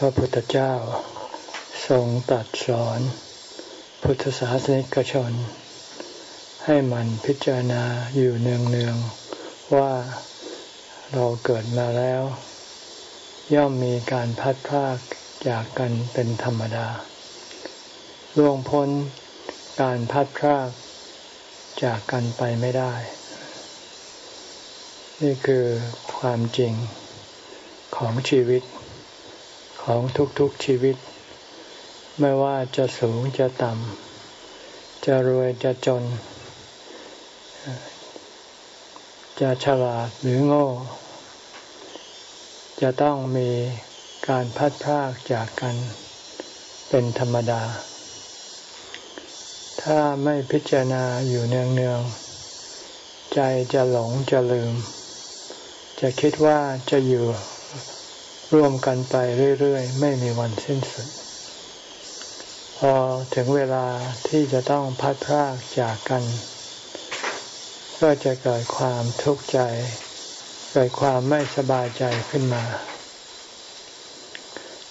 พระพุทธเจ้า ทรงตัดสอน พุทธศาสนิกชน ให้มันพิจารณาอยู่เนืองๆว่าเราเกิดมาแล้ว ย่อมมีการพัดพลากจากกันเป็นธรรมดาล่วงพ้นการพัดพากจากกันไปไม่ได้ นี่คือความจริงของชีวิต ของทุกๆชีวิต ไม่ว่าจะสูงจะต่ำ จะรวยจะจน จะฉลาดหรือโง่ จะต้องมีการพัดพรากจากกันเป็นธรรมดา ถ้าไม่พิจารณาอยู่เนืองๆ ใจจะหลงจะลืม จะคิดว่าจะอยู่ ร่วมกันไปเรื่อยๆ ไม่มีวันสิ้นสุด พอถึงเวลาที่จะต้องพัดพรากจากกัน ก็จะเกิดความทุกข์ใจ เกิดความไม่สบายใจขึ้นมา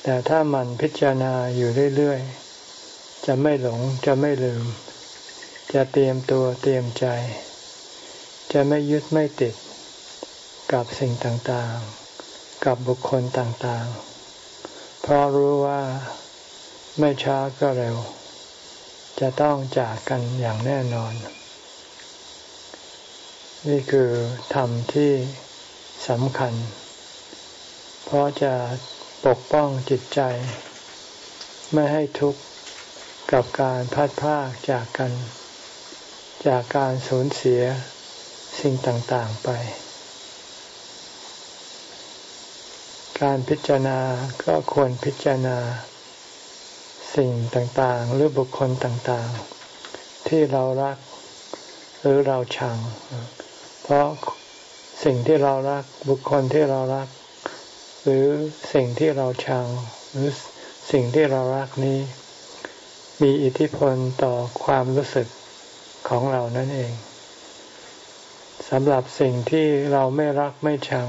แต่ถ้ามันพิจารณาอยู่เรื่อยๆ จะไม่หลงจะไม่ลืม จะเตรียมตัวเตรียมใจ จะไม่ยึดไม่ติดกับสิ่งต่างๆ กับบุคคลต่างๆ เพราะรู้ว่าไม่ช้าก็เร็ว จะต้องจากกันอย่างแน่นอน นี่คือธรรมที่สำคัญ เพราะจะปกป้องจิตใจ ไม่ให้ทุกข์กับการพัดพากจากกัน จากการสูญเสียสิ่งต่างๆไป การพิจารณาก็ควรพิจารณา สิ่งต่างๆ หรือบุคคลต่างๆ ที่เรารักหรือเราชัง เพราะสิ่งที่เรารักบุคคลที่เรารัก หรือสิ่งที่เราชัง หรือสิ่งที่เรารักนี้ มีอิทธิพลต่อความรู้สึกของเรานั่นเองสำหรับสิ่งที่เราไม่รักไม่ชัง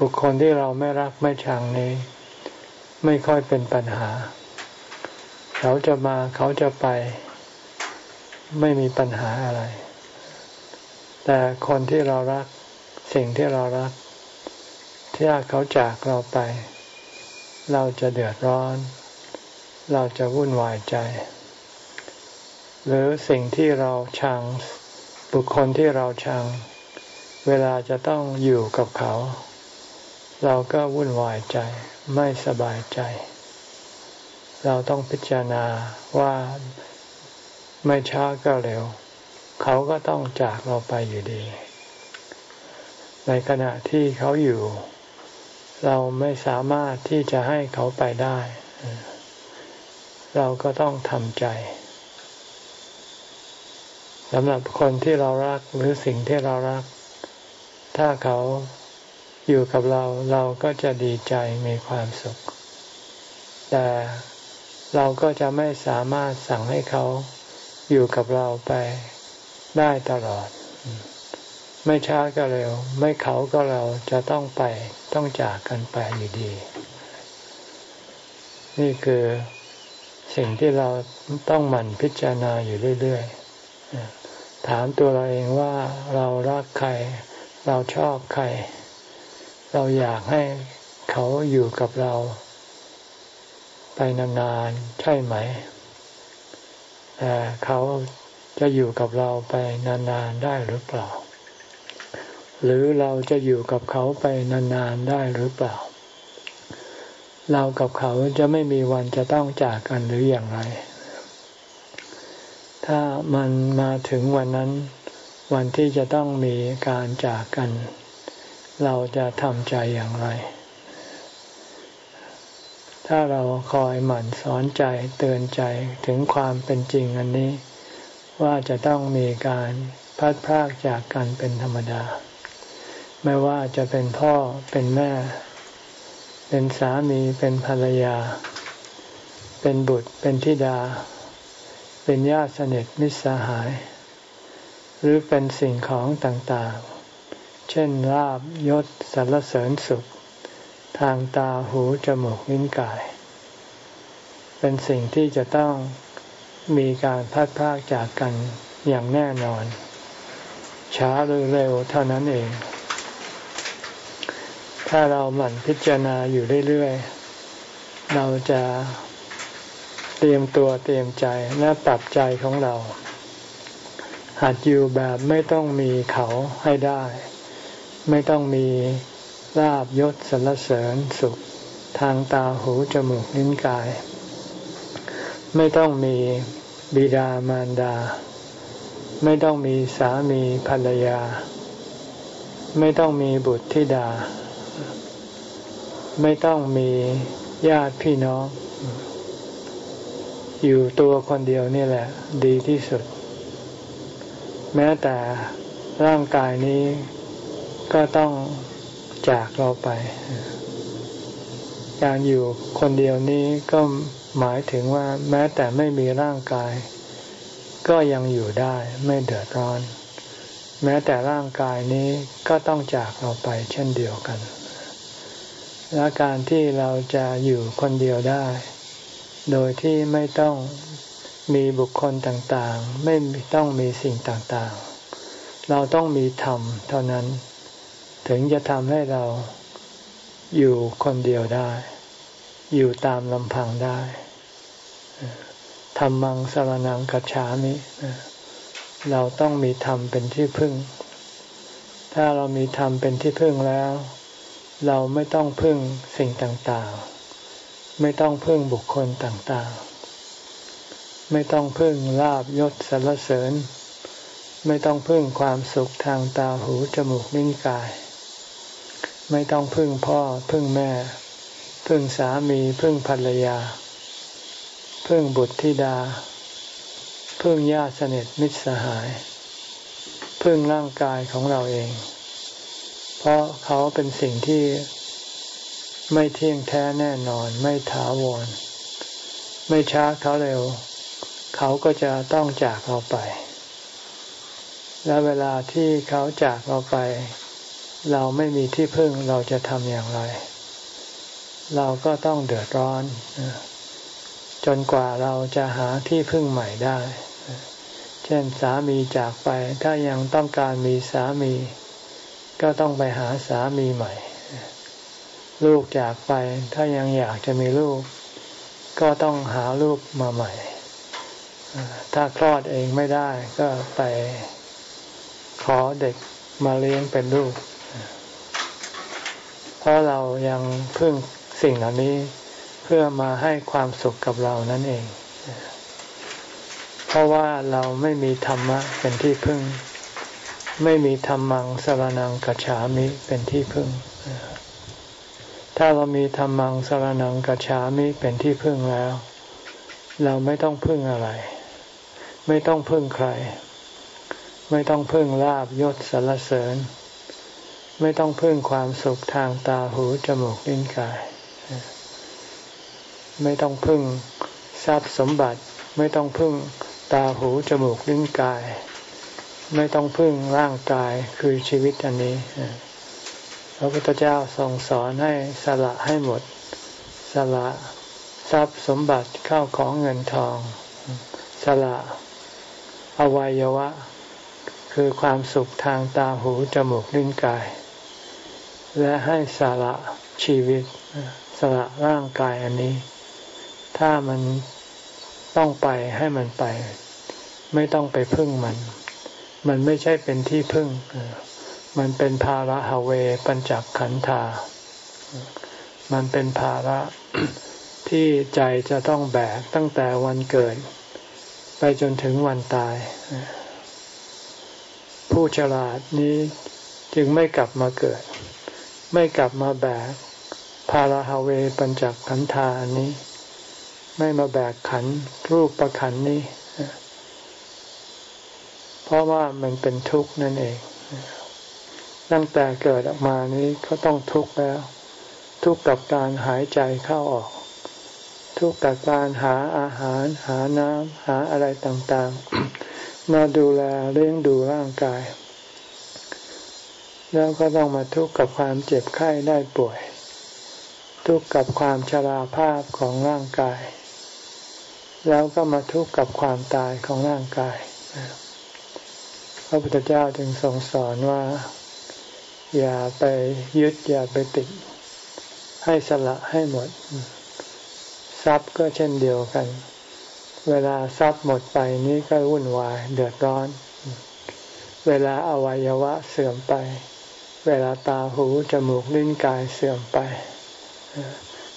บุคคลที่เราไม่รักไม่ชังนี้ ไม่ค่อยเป็นปัญหา เขาจะมาเขาจะไป ไม่มีปัญหาอะไร แต่คนที่เรารักสิ่งที่เรารักถ้าเขาจากเราไป เราจะเดือดร้อน เราจะวุ่นวายใจ หรือสิ่งที่เราชัง บุคคลที่เราชัง เวลาจะต้องอยู่กับเขา เราก็วุ่นวายใจไม่สบายใจ เราต้องพิจารณาว่าไม่ช้าก็เร็ว เขาก็ต้องจากเราไปอยู่ดี ในขณะที่เขาอยู่ เราไม่สามารถที่จะให้เขาไปได้ เราก็ต้องทำใจสำหรับคนที่เรารักหรือสิ่งที่เรารัก ถ้าเขา อยู่กับเราเราก็จะดีใจมีความสุข แต่เราก็จะไม่สามารถสั่งให้เขาอยู่กับเราไปได้ตลอด ไม่ช้าก็เร็ว ไม่เขาก็เราจะต้องไปต้องจากกันไปอยู่ดี นี่คือสิ่งที่เราต้องหมั่นพิจารณาอยู่เรื่อยๆถามตัวเราเองว่าเรารักใคร เราชอบใคร เราอยากให้เขาอยู่กับเรา ไปนานๆใช่ไหมแต่เขาจะอยู่กับเราไปนานๆได้หรือเปล่า หรือเราจะอยู่กับเขาไปนานๆได้หรือเปล่า เรากับเขาจะไม่มีวันจะต้องจากกันหรืออย่างไร ถ้ามันมาถึงวันนั้น วันที่จะต้องมีการจากกัน เราจะทำใจอย่างไร ถ้าเราคอยหมั่นสอนใจเตือนใจถึงความเป็นจริงอันนี้ ว่าจะต้องมีการพัดพรากจากกันเป็นธรรมดา ไม่ว่าจะเป็นพ่อเป็นแม่ เป็นสามีเป็นภรรยา เป็นบุตรเป็นธิดา เป็นญาติสนิทมิตรสหาย หรือเป็นสิ่งของต่าง เช่นลาบยศสรรเสริญสุข ทางตาหูจมูกลิ้นกาย เป็นสิ่งที่จะต้องมีการพัดพากจากกันอย่างแน่นอน ช้าหรือเร็วเท่านั้นเอง ถ้าเราหมั่นพิจารณาอยู่เรื่อยๆ เราจะเตรียมตัวเตรียมใจและปรับใจของเรา หัดอยู่แบบไม่ต้องมีเขาให้ได้ ไม่ต้องมีลาบยศสรรเสริญสุขทางตาหูจมูกลิ้นกาย ไม่ต้องมีบิดามารดา ไม่ต้องมีสามีภรรยา ไม่ต้องมีบุตรธิดา ไม่ต้องมีญาติพี่น้อง อยู่ตัวคนเดียวนี่แหละ ดีที่สุด แม้แต่ร่างกายนี้ ก็ต้องจากเราไป การอยู่คนเดียวนี้ก็หมายถึงว่าแม้แต่ไม่มีร่างกาย ก็ยังอยู่ได้ไม่เดือดร้อน แม้แต่ร่างกายนี้ก็ต้องจากเราไปเช่นเดียวกัน และการที่เราจะอยู่คนเดียวได้ โดยที่ไม่ต้องมีบุคคลต่างๆ ไม่ต้องมีสิ่งต่างๆ เราต้องมีธรรมเท่านั้น ถึงจะทำให้เราอยู่คนเดียวได้ อยู่ตามลำพังได้ธรรมังสารนังกัจฉามิเราต้องมีธรรมเป็นที่พึ่ง ถ้าเรามีธรรมเป็นที่พึ่งแล้ว เราไม่ต้องพึ่งสิ่งต่างๆ ไม่ต้องพึ่งบุคคลต่างๆ ไม่ต้องพึ่งลาบยศสรรเสริญ ไม่ต้องพึ่งความสุขทางตาหูจมูกลิ้นกาย ไม่ต้องพึ่งพ่อ พึ่งแม่ พึ่งสามี พึ่งภรรยา พึ่งบุตรธิดา พึ่งญาติสนิทมิตรสหาย พึ่งร่างกายของเราเอง เพราะเขาเป็นสิ่งที่ไม่เที่ยงแท้แน่นอน ไม่ถาวร ไม่ช้าเขาเร็ว เขาก็จะต้องจากเราไป และเวลาที่เขาจากเราไป เราไม่มีที่พึ่งเราจะทำอย่างไร เราก็ต้องเดือดร้อน จนกว่าเราจะหาที่พึ่งใหม่ได้ เช่นสามีจากไปถ้ายังต้องการมีสามี ก็ต้องไปหาสามีใหม่ ลูกจากไปถ้ายังอยากจะมีลูก ก็ต้องหาลูกมาใหม่ ถ้าคลอดเองไม่ได้ก็ไปขอเด็กมาเลี้ยงเป็นลูก ราะเรายังพึ่งสิ่งเหล่านี้เพื่อมาให้ความสุขกับเรานั่นเอง เพราะว่าเราไม่มีธรรมะเป็นที่พึ่ง ไม่มีธรรมังสรนังกัจฉามิเป็นที่พึ่ง ถ้าเรามีธรรมังสรนังกัจฉามิเป็นที่พึ่งแล้ว เราไม่ต้องพึ่งอะไร ไม่ต้องพึ่งใคร ไม่ต้องพึ่งลาบยศสรรเสริญ ไม่ต้องพึ่งความสุขทางตาหูจมูกลิ้นกาย ไม่ต้องพึ่งทรัพย์สมบัติ ไม่ต้องพึ่งตาหูจมูกลิ้นกาย ไม่ต้องพึ่งร่างกายคือชีวิตอันนี้พระพุทธเจ้าทรงสอนให้สละให้หมด สละทรัพย์สมบัติเข้าของเงินทอง สละอวัยวะ คือความสุขทางตาหูจมูกลิ้นกาย และให้สละชีวิต สละร่างกายอันนี้ ถ้ามันต้องไปให้มันไป ไม่ต้องไปพึ่งมัน มันไม่ใช่เป็นที่พึ่ง มันเป็นภาระฮเวปัญจขันธา มันเป็นภาระที่ใจจะต้องแบกตั้งแต่วันเกิด ไปจนถึงวันตาย ผู้ฉลาดนี้จึงไม่กลับมาเกิด ไม่กลับมาแบกภาระฮาเวปัญจขันธาอันนี้ ไม่มาแบกขันรูปประขันนี้ เพราะว่ามันเป็นทุกข์นั่นเอง ตั้งแต่เกิดออกมานี้ก็ต้องทุกข์แล้ว ทุกข์กับการหายใจเข้าออก ทุกข์กับการหาอาหาร หาน้ำหาอะไรต่างๆ มาดูแลเลี้ยงดูร่างกาย แล้วก็ต้องมาทุกข์กับความเจ็บไข้ได้ป่วย ทุกข์กับความชราภาพของร่างกาย แล้วก็มาทุกข์กับความตายของร่างกาย พระพุทธเจ้าจึงทรงสอนว่า อย่าไปยึดอย่าไปติด ให้สละให้หมด ทรัพย์ก็เช่นเดียวกัน เวลาทรัพย์หมดไปนี้ก็วุ่นวายเดือดร้อนเวลาอวัยวะเสื่อมไป เวลาตาหูจมูกลิ้นกายเสื่อมไป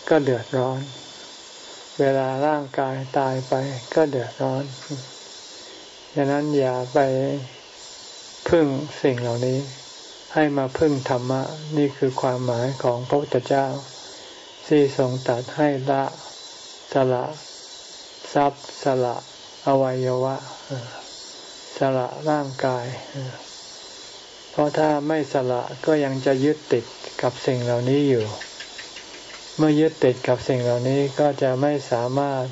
ก็เดือดร้อน เวลาร่างกายตายไปก็เดือดร้อนดังนั้นอย่าไปพึ่งสิ่งเหล่านี้ ให้มาพึ่งธรรมะ นี่คือความหมายของพระพุทธเจ้า ที่ทรงตัดให้ละสละทรัพย์สละอวัยวะ สละร่างกาย เพราะถ้าไม่สละก็ยังจะยึดติดกับสิ่งเหล่านี้อยู่ เมื่อยึดติดกับสิ่งเหล่านี้ก็จะไม่สามารถ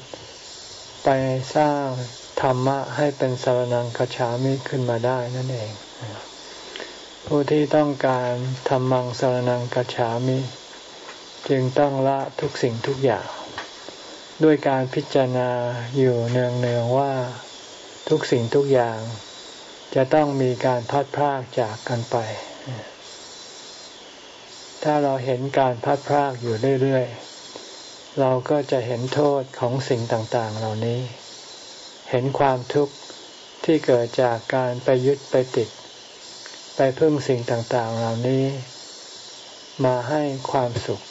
ไปสร้างธรรมะให้เป็นสารนังคฉามิขึ้นมาได้นั่นเอง ผู้ที่ต้องการธรรมังสารนังคฉามิ จึงต้องละทุกสิ่งทุกอย่าง ด้วยการพิจารณาอยู่เนืองๆว่าทุกสิ่งทุกอย่าง จะต้องมีการพัดพรากจากกันไป ถ้าเราเห็นการพัดพรากอยู่เรื่อยๆ เราก็จะเห็นโทษของสิ่งต่างๆ เหล่านี้ เห็นความทุกข์ที่เกิดจากการไปยึดไปติด ไปพึ่งสิ่งต่างๆ เหล่านี้ มาให้ความสุข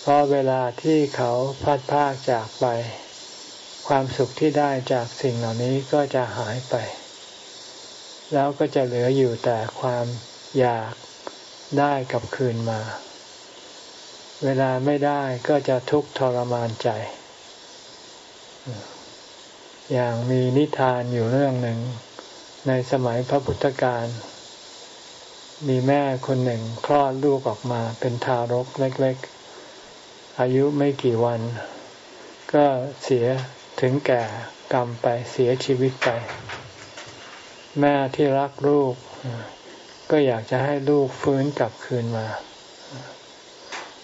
เพราะเวลาที่เขาพัดพากจากไปความสุขที่ได้จากสิ่งเหล่านี้ก็จะหายไป แล้วก็จะเหลืออยู่แต่ความอยากได้กับคืนมา เวลาไม่ได้ก็จะทุกข์ทรมานใจ อย่างมีนิทานอยู่เรื่องหนึ่ง ในสมัยพระพุทธการมีแม่คนหนึ่งคลอดลูกออกมาเป็นทารกเล็ก ๆ อายุไม่กี่วัน ก็เสียถึงแก่กรรมไปเสียชีวิตไป แม่ที่รักลูก ก็อยากจะให้ลูกฟื้นกลับคืนมา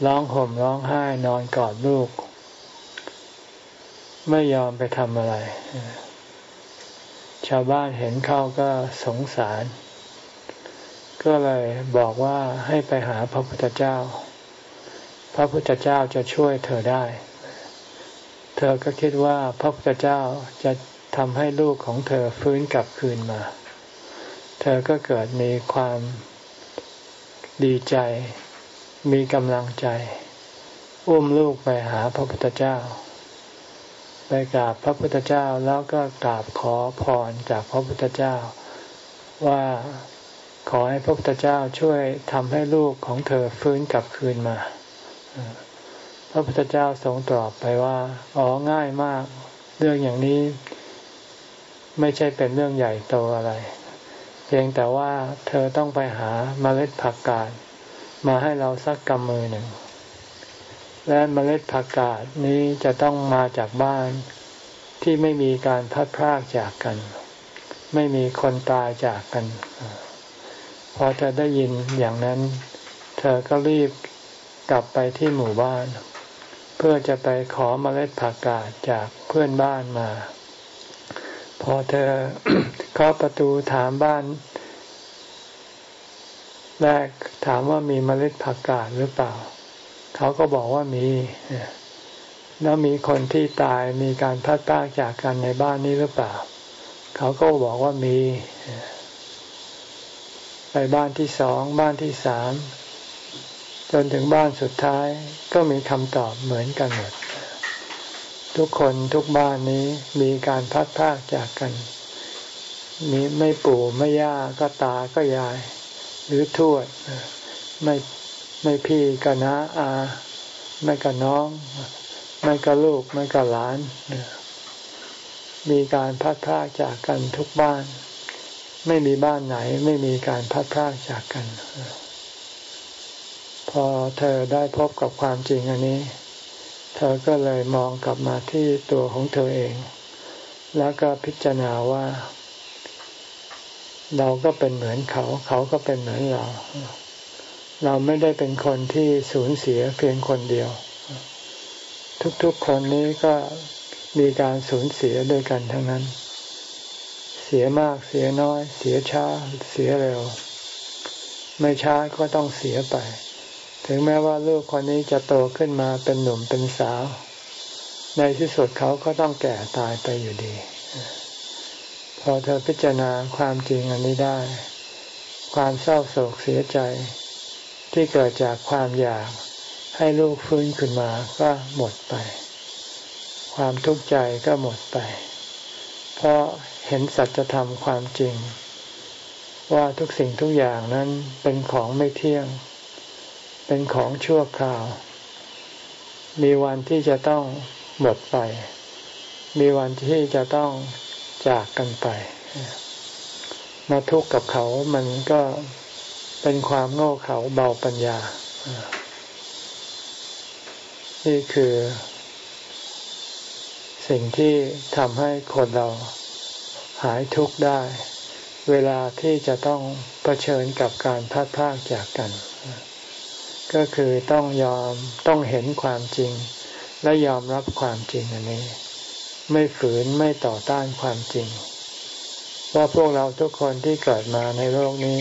ร้องห่มร้องไห้นอนกอดลูก ไม่ยอมไปทำอะไร ชาวบ้านเห็นเข้าก็สงสาร ก็เลยบอกว่าให้ไปหาพระพุทธเจ้า พระพุทธเจ้าจะช่วยเธอได้ เธอก็คิดว่าพระพุทธเจ้าจะทำให้ลูกของเธอฟื้นกลับคืนมา เธอก็เกิดมีความดีใจ มีกำลังใจ อุ้มลูกไปหาพระพุทธเจ้า ไปกราบพระพุทธเจ้าแล้วก็กราบขอพรจากพระพุทธเจ้า ว่าขอให้พระพุทธเจ้าช่วยทำให้ลูกของเธอฟื้นกลับคืนมา พระพุทธเจ้าทรงตอบไปว่า อ๋อง่ายมาก เรื่องอย่างนี้ ไม่ใช่เป็นเรื่องใหญ่โตอะไร เพียงแต่ว่าเธอต้องไปหาเมล็ดผักกาดมาให้เราสักกำมือหนึ่ง และเมล็ดผักกาดนี้จะต้องมาจากบ้านที่ไม่มีการพัดพรากจากกัน ไม่มีคนตายจากกัน พอเธอได้ยินอย่างนั้น เธอก็รีบกลับไปที่หมู่บ้าน เพื่อจะไปขอเมล็ดผักกาดจากเพื่อนบ้านมา พอเธอเคาะประตูถามบ้าน แรกถามว่ามีเมล็ดผักกาดหรือเปล่า เขาก็บอกว่ามี แล้วมีคนที่ตายมีการพัดพากจากกันในบ้านนี้หรือเปล่า เขาก็บอกว่ามี ไปบ้านที่สองบ้านที่สามจนถึงบ้านสุดท้ายก็มีคำตอบเหมือนกันหมด ทุกคนทุกบ้านนี้มีการพัดพากจากกัน มีไม่ปู่ไม่ย่าก็ตาก็ยาย หรือทวดไม่ไม่พี่ก็น้าอา ไม่ก็น้อง ไม่ก็ลูกไม่ก็หลาน มีการพัดพากจากกันทุกบ้าน ไม่มีบ้านไหนไม่มีการพัดพากจากกัน พอเธอได้พบกับความจริงอันนี้ เธอก็เลยมองกลับมาที่ตัวของเธอเอง แล้วก็พิจารณาว่า เราก็เป็นเหมือนเขา เขาก็เป็นเหมือนเรา เราไม่ได้เป็นคนที่สูญเสียเพียงคนเดียว ทุกๆคนนี้ก็มีการสูญเสียด้วยกันทั้งนั้น เสียมากเสียน้อย เสียช้า เสียเร็ว ไม่ช้าก็ต้องเสียไป ถึงแม้ว่าลูกคนนี้จะโตขึ้นมาเป็นหนุ่มเป็นสาว ในที่สุดเขาก็ต้องแก่ตายไปอยู่ดี พอเธอพิจารณาความจริงอันนี้ได้ ความเศร้าโศกเสียใจ ที่เกิดจากความอยากให้ลูกฟื้นขึ้นมาก็หมดไป ความทุกข์ใจก็หมดไป เพราะเห็นสัจธรรมความจริง ว่าทุกสิ่งทุกอย่างนั้นเป็นของไม่เที่ยง เป็นของชั่วคราว มีวันที่จะต้องหมดไป มีวันที่จะต้องจากกันไป มาทุกข์กับเขามันก็เป็นความโง่เขลาเบาปัญญา นี่คือ สิ่งที่ทำให้คนเราหายทุกข์ได้ เวลาที่จะต้องเผชิญกับการพัดพากจากกัน ก็คือต้องยอมต้องเห็นความจริง และยอมรับความจริงอันนี้ ไม่ฝืนไม่ต่อต้านความจริง ว่าพวกเราทุกคนที่เกิดมาในโลกนี้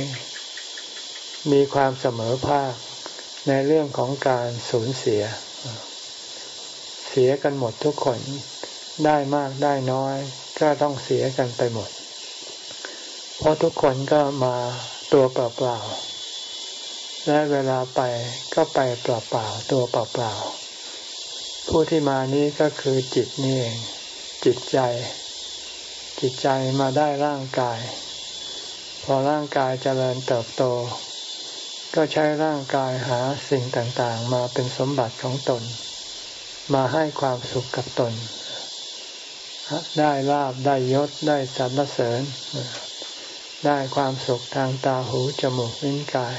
มีความเสมอภาคในเรื่องของการสูญเสีย เสียกันหมดทุกคนได้มากได้น้อย ก็ต้องเสียกันไปหมด เพราะทุกคนก็มาตัวเปล่าๆ และเวลาไปก็ไปเปล่าๆตัวเปล่าๆผู้ที่มานี้ก็คือจิตนี่เอง จิตใจ จิตใจมาได้ร่างกาย พอร่างกายเจริญเติบโต ก็ใช้ร่างกายหาสิ่งต่างๆ มาเป็นสมบัติของตน มาให้ความสุขกับตน ได้ลาบได้ยศได้สรรเสริญ ได้ความสุขทางตาหูจมูกลิ้นกาย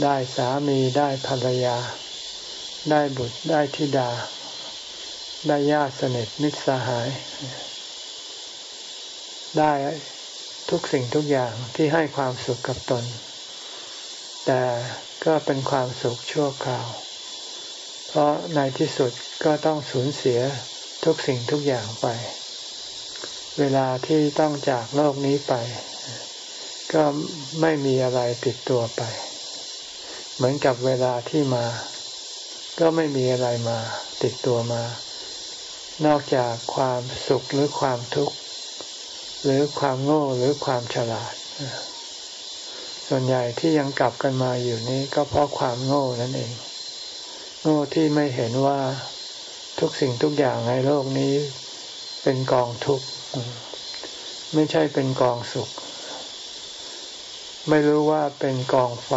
ได้สามีได้ภรรยา ได้บุตรได้ธิดา ได้ญาติสนิทมิตรสหาย ได้ทุกสิ่งทุกอย่างที่ให้ความสุขกับตน แต่ก็เป็นความสุขชั่วคราว เพราะในที่สุดก็ต้องสูญเสียทุกสิ่งทุกอย่างไป เวลาที่ต้องจากโลกนี้ไป ก็ไม่มีอะไรติดตัวไป เหมือนกับเวลาที่มา ก็ไม่มีอะไรมาติดตัวมา นอกจากความสุขหรือความทุกข์ หรือความโง่หรือความฉลาด ส่วนใหญ่ที่ยังกลับกันมาอยู่นี้ก็เพราะความโง่นั่นเอง โง่ที่ไม่เห็นว่าทุกสิ่งทุกอย่างในโลกนี้เป็นกองทุกข์ไม่ใช่เป็นกองสุข ไม่รู้ว่าเป็นกองไฟ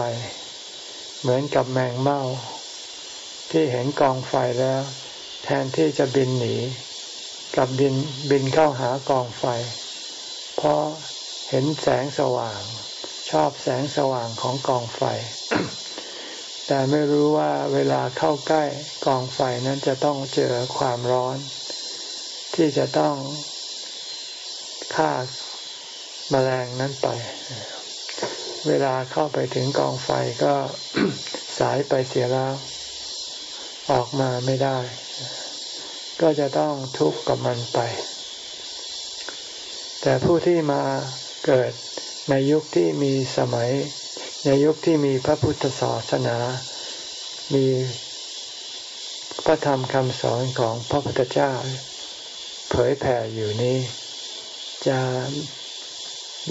เหมือนกับแมงเม่าที่เห็นกองไฟแล้ว แทนที่จะบินหนี กับบินบินเข้าหากองไฟ เพราะเห็นแสงสว่าง ชอบแสงสว่างของกองไฟ แต่ไม่รู้ว่าเวลาเข้าใกล้กองไฟนั้นจะต้องเจอความร้อน ที่จะต้องฆ่ามาแมลงนั้นไป เวลาเข้าไปถึงกองไฟก็สายไปเสียแล้ว ออกมาไม่ได้ ก็จะต้องทุกข์กับมันไป แต่ผู้ที่มาเกิดในยุคที่มีสมัย ในยุคที่มีพระพุทธศาสนา มีพระธรรมคำสอนของพระพุทธเจ้า เผยแผ่อยู่นี้ จะ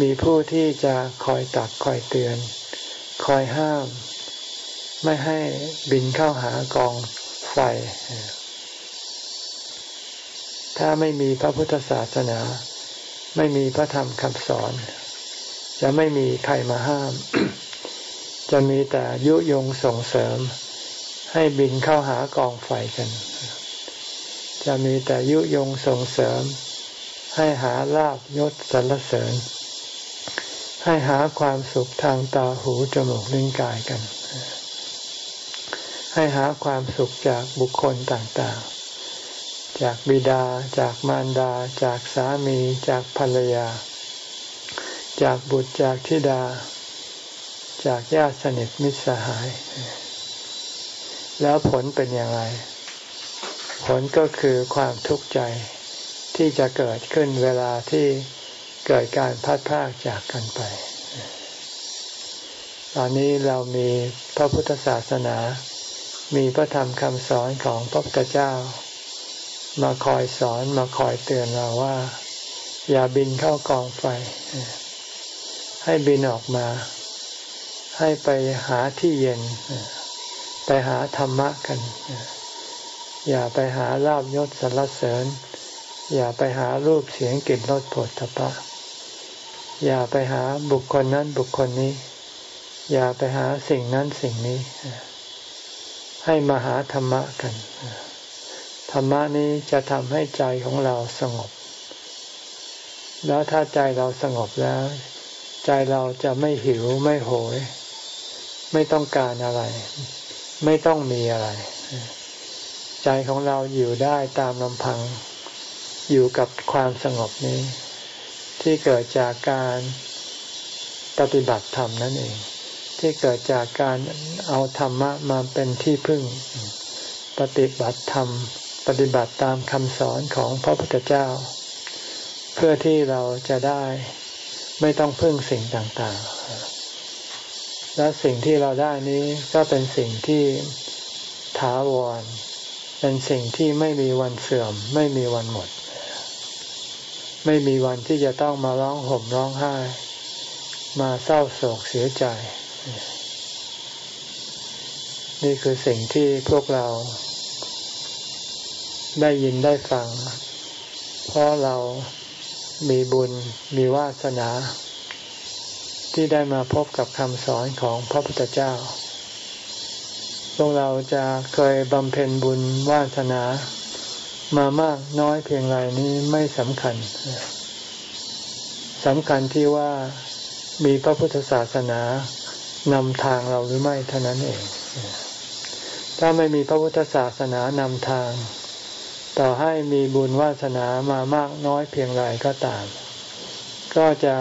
มีผู้ที่จะคอยตักคอยเตือน คอยห้าม ไม่ให้บินเข้าหากองไฟ ถ้าไม่มีพระพุทธศาสนา ไม่มีพระธรรมคำสอน จะไม่มีใครมาห้าม จะมีแต่ยุยงส่งเสริม ให้บินเข้าหากองไฟกัน จะมีแต่ยุยงส่งเสริม ให้หาลาบยศสรรเสริญ ให้หาความสุขทางตาหูจมูกลิ้นกายกัน ให้หาความสุขจากบุคคลต่างๆ จากบิดา จากมารดา จากสามี จากภรรยา จากบุตรจากธิดา จากญาติสนิทมิตรสหาย แล้วผลเป็นอย่างไร ผลก็คือความทุกข์ใจที่จะเกิดขึ้นเวลาที่ เกิดการพัดพากจากกันไป ตอนนี้เรามีพระพุทธศาสนา มีพระธรรมคำสอนของพระพุทธเจ้า มาคอยสอนมาคอยเตือนเราว่า อย่าบินเข้ากองไฟ ให้บินออกมา ให้ไปหาที่เย็น ไปหาธรรมะกัน อย่าไปหาลาบยศสรรเสริญอย่าไปหารูปเสียงกลิ่นรสผลตภะ อย่าไปหาบุคคลนั้นบุคคลนี้ อย่าไปหาสิ่งนั้นสิ่งนี้ ให้มาหาธรรมะกัน ธรรมะนี้จะทำให้ใจของเราสงบ แล้วถ้าใจเราสงบแล้ว ใจเราจะไม่หิวไม่โหย ไม่ต้องการอะไร ไม่ต้องมีอะไร ใจของเราอยู่ได้ตามลำพัง อยู่กับความสงบนี้ ที่เกิดจากการปฏิบัติธรรมนั่นเอง ที่เกิดจากการเอาธรรมะมาเป็นที่พึ่ง ปฏิบัติธรรม ปฏิบัติตามคำสอนของพระพุทธเจ้า เพื่อที่เราจะได้ไม่ต้องพึ่งสิ่งต่างๆ และสิ่งที่เราได้นี้ก็เป็นสิ่งที่ถาวร เป็นสิ่งที่ไม่มีวันเสื่อม ไม่มีวันหมด ไม่มีวันที่จะต้องมาร้องห่มร้องไห้ มาเศร้าโศกเสียใจ นี่คือสิ่งที่พวกเรา ได้ยินได้ฟัง เพราะเรามีบุญมีวาสนา ที่ได้มาพบกับคำสอนของพระพุทธเจ้าพวกเราจะเคยบำเพ็ญบุญวาสนา มามากน้อยเพียงไรนี้ไม่สำคัญสำคัญที่ว่ามีพระพุทธศาสนานำทางเราหรือไม่เท่านั้นเอง ถ้าไม่มีพระพุทธศาสนานำทาง ต่อให้มีบุญวาสนามามากน้อยเพียงไรก็ตาม ก็จะ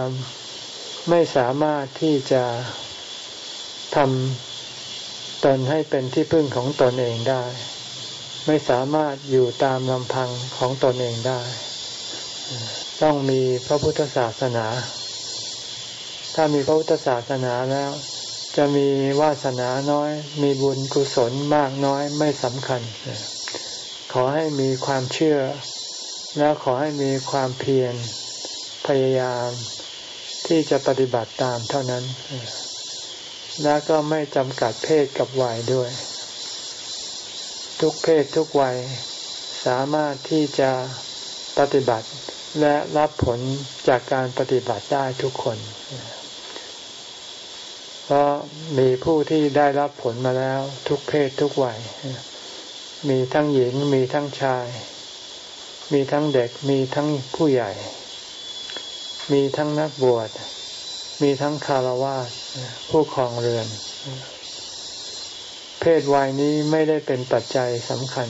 ไม่สามารถที่จะทำตนให้เป็นที่พึ่งของตนเองได้ ไม่สามารถอยู่ตามลำพังของตนเองได้ ต้องมีพระพุทธศาสนา ถ้ามีพระพุทธศาสนาแล้ว จะมีวาสนาน้อย มีบุญกุศลมากน้อยไม่สำคัญ ขอให้มีความเชื่อ แล้วขอให้มีความเพียรพยายามที่จะปฏิบัติตามเท่านั้น และก็ไม่จำกัดเพศกับวัยด้วย ทุกเพศทุกวัย สามารถที่จะปฏิบัติและรับผลจากการปฏิบัติได้ทุกคน เพราะมีผู้ที่ได้รับผลมาแล้วทุกเพศทุกวัย มีทั้งหญิงมีทั้งชาย มีทั้งเด็กมีทั้งผู้ใหญ่ มีทั้งนักบวช มีทั้งคารวะผู้ครองเรือน เพศวัยนี้ไม่ได้เป็นปัจจัยสำคัญ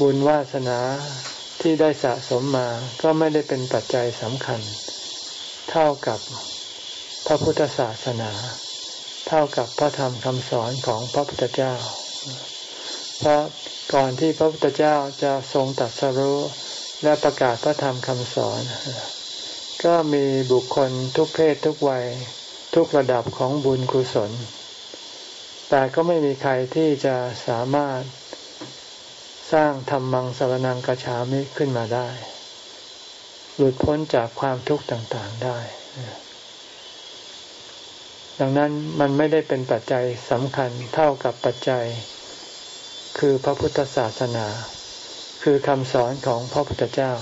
บุญวาสนาที่ได้สะสมมาก็ไม่ได้เป็นปัจจัยสำคัญ เท่ากับพระพุทธศาสนา เท่ากับพระธรรมคำสอนของพระพุทธเจ้า เพราะก่อนที่พระพุทธเจ้าจะทรงตัดสรู้และประกาศพระธรรมคำสอน ก็มีบุคคลทุกเพศทุกวัย ทุกระดับของบุญกุศล แต่ก็ไม่มีใครที่จะสามารถสร้างธรรมังสารนังกระฉามิขึ้นมาได้ หลุดพ้นจากความทุกข์ต่างๆได้ ดังนั้นมันไม่ได้เป็นปัจจัยสำคัญเท่ากับปัจจัย คือพระพุทธศาสนา คือคำสอนของพระพุทธเจ้า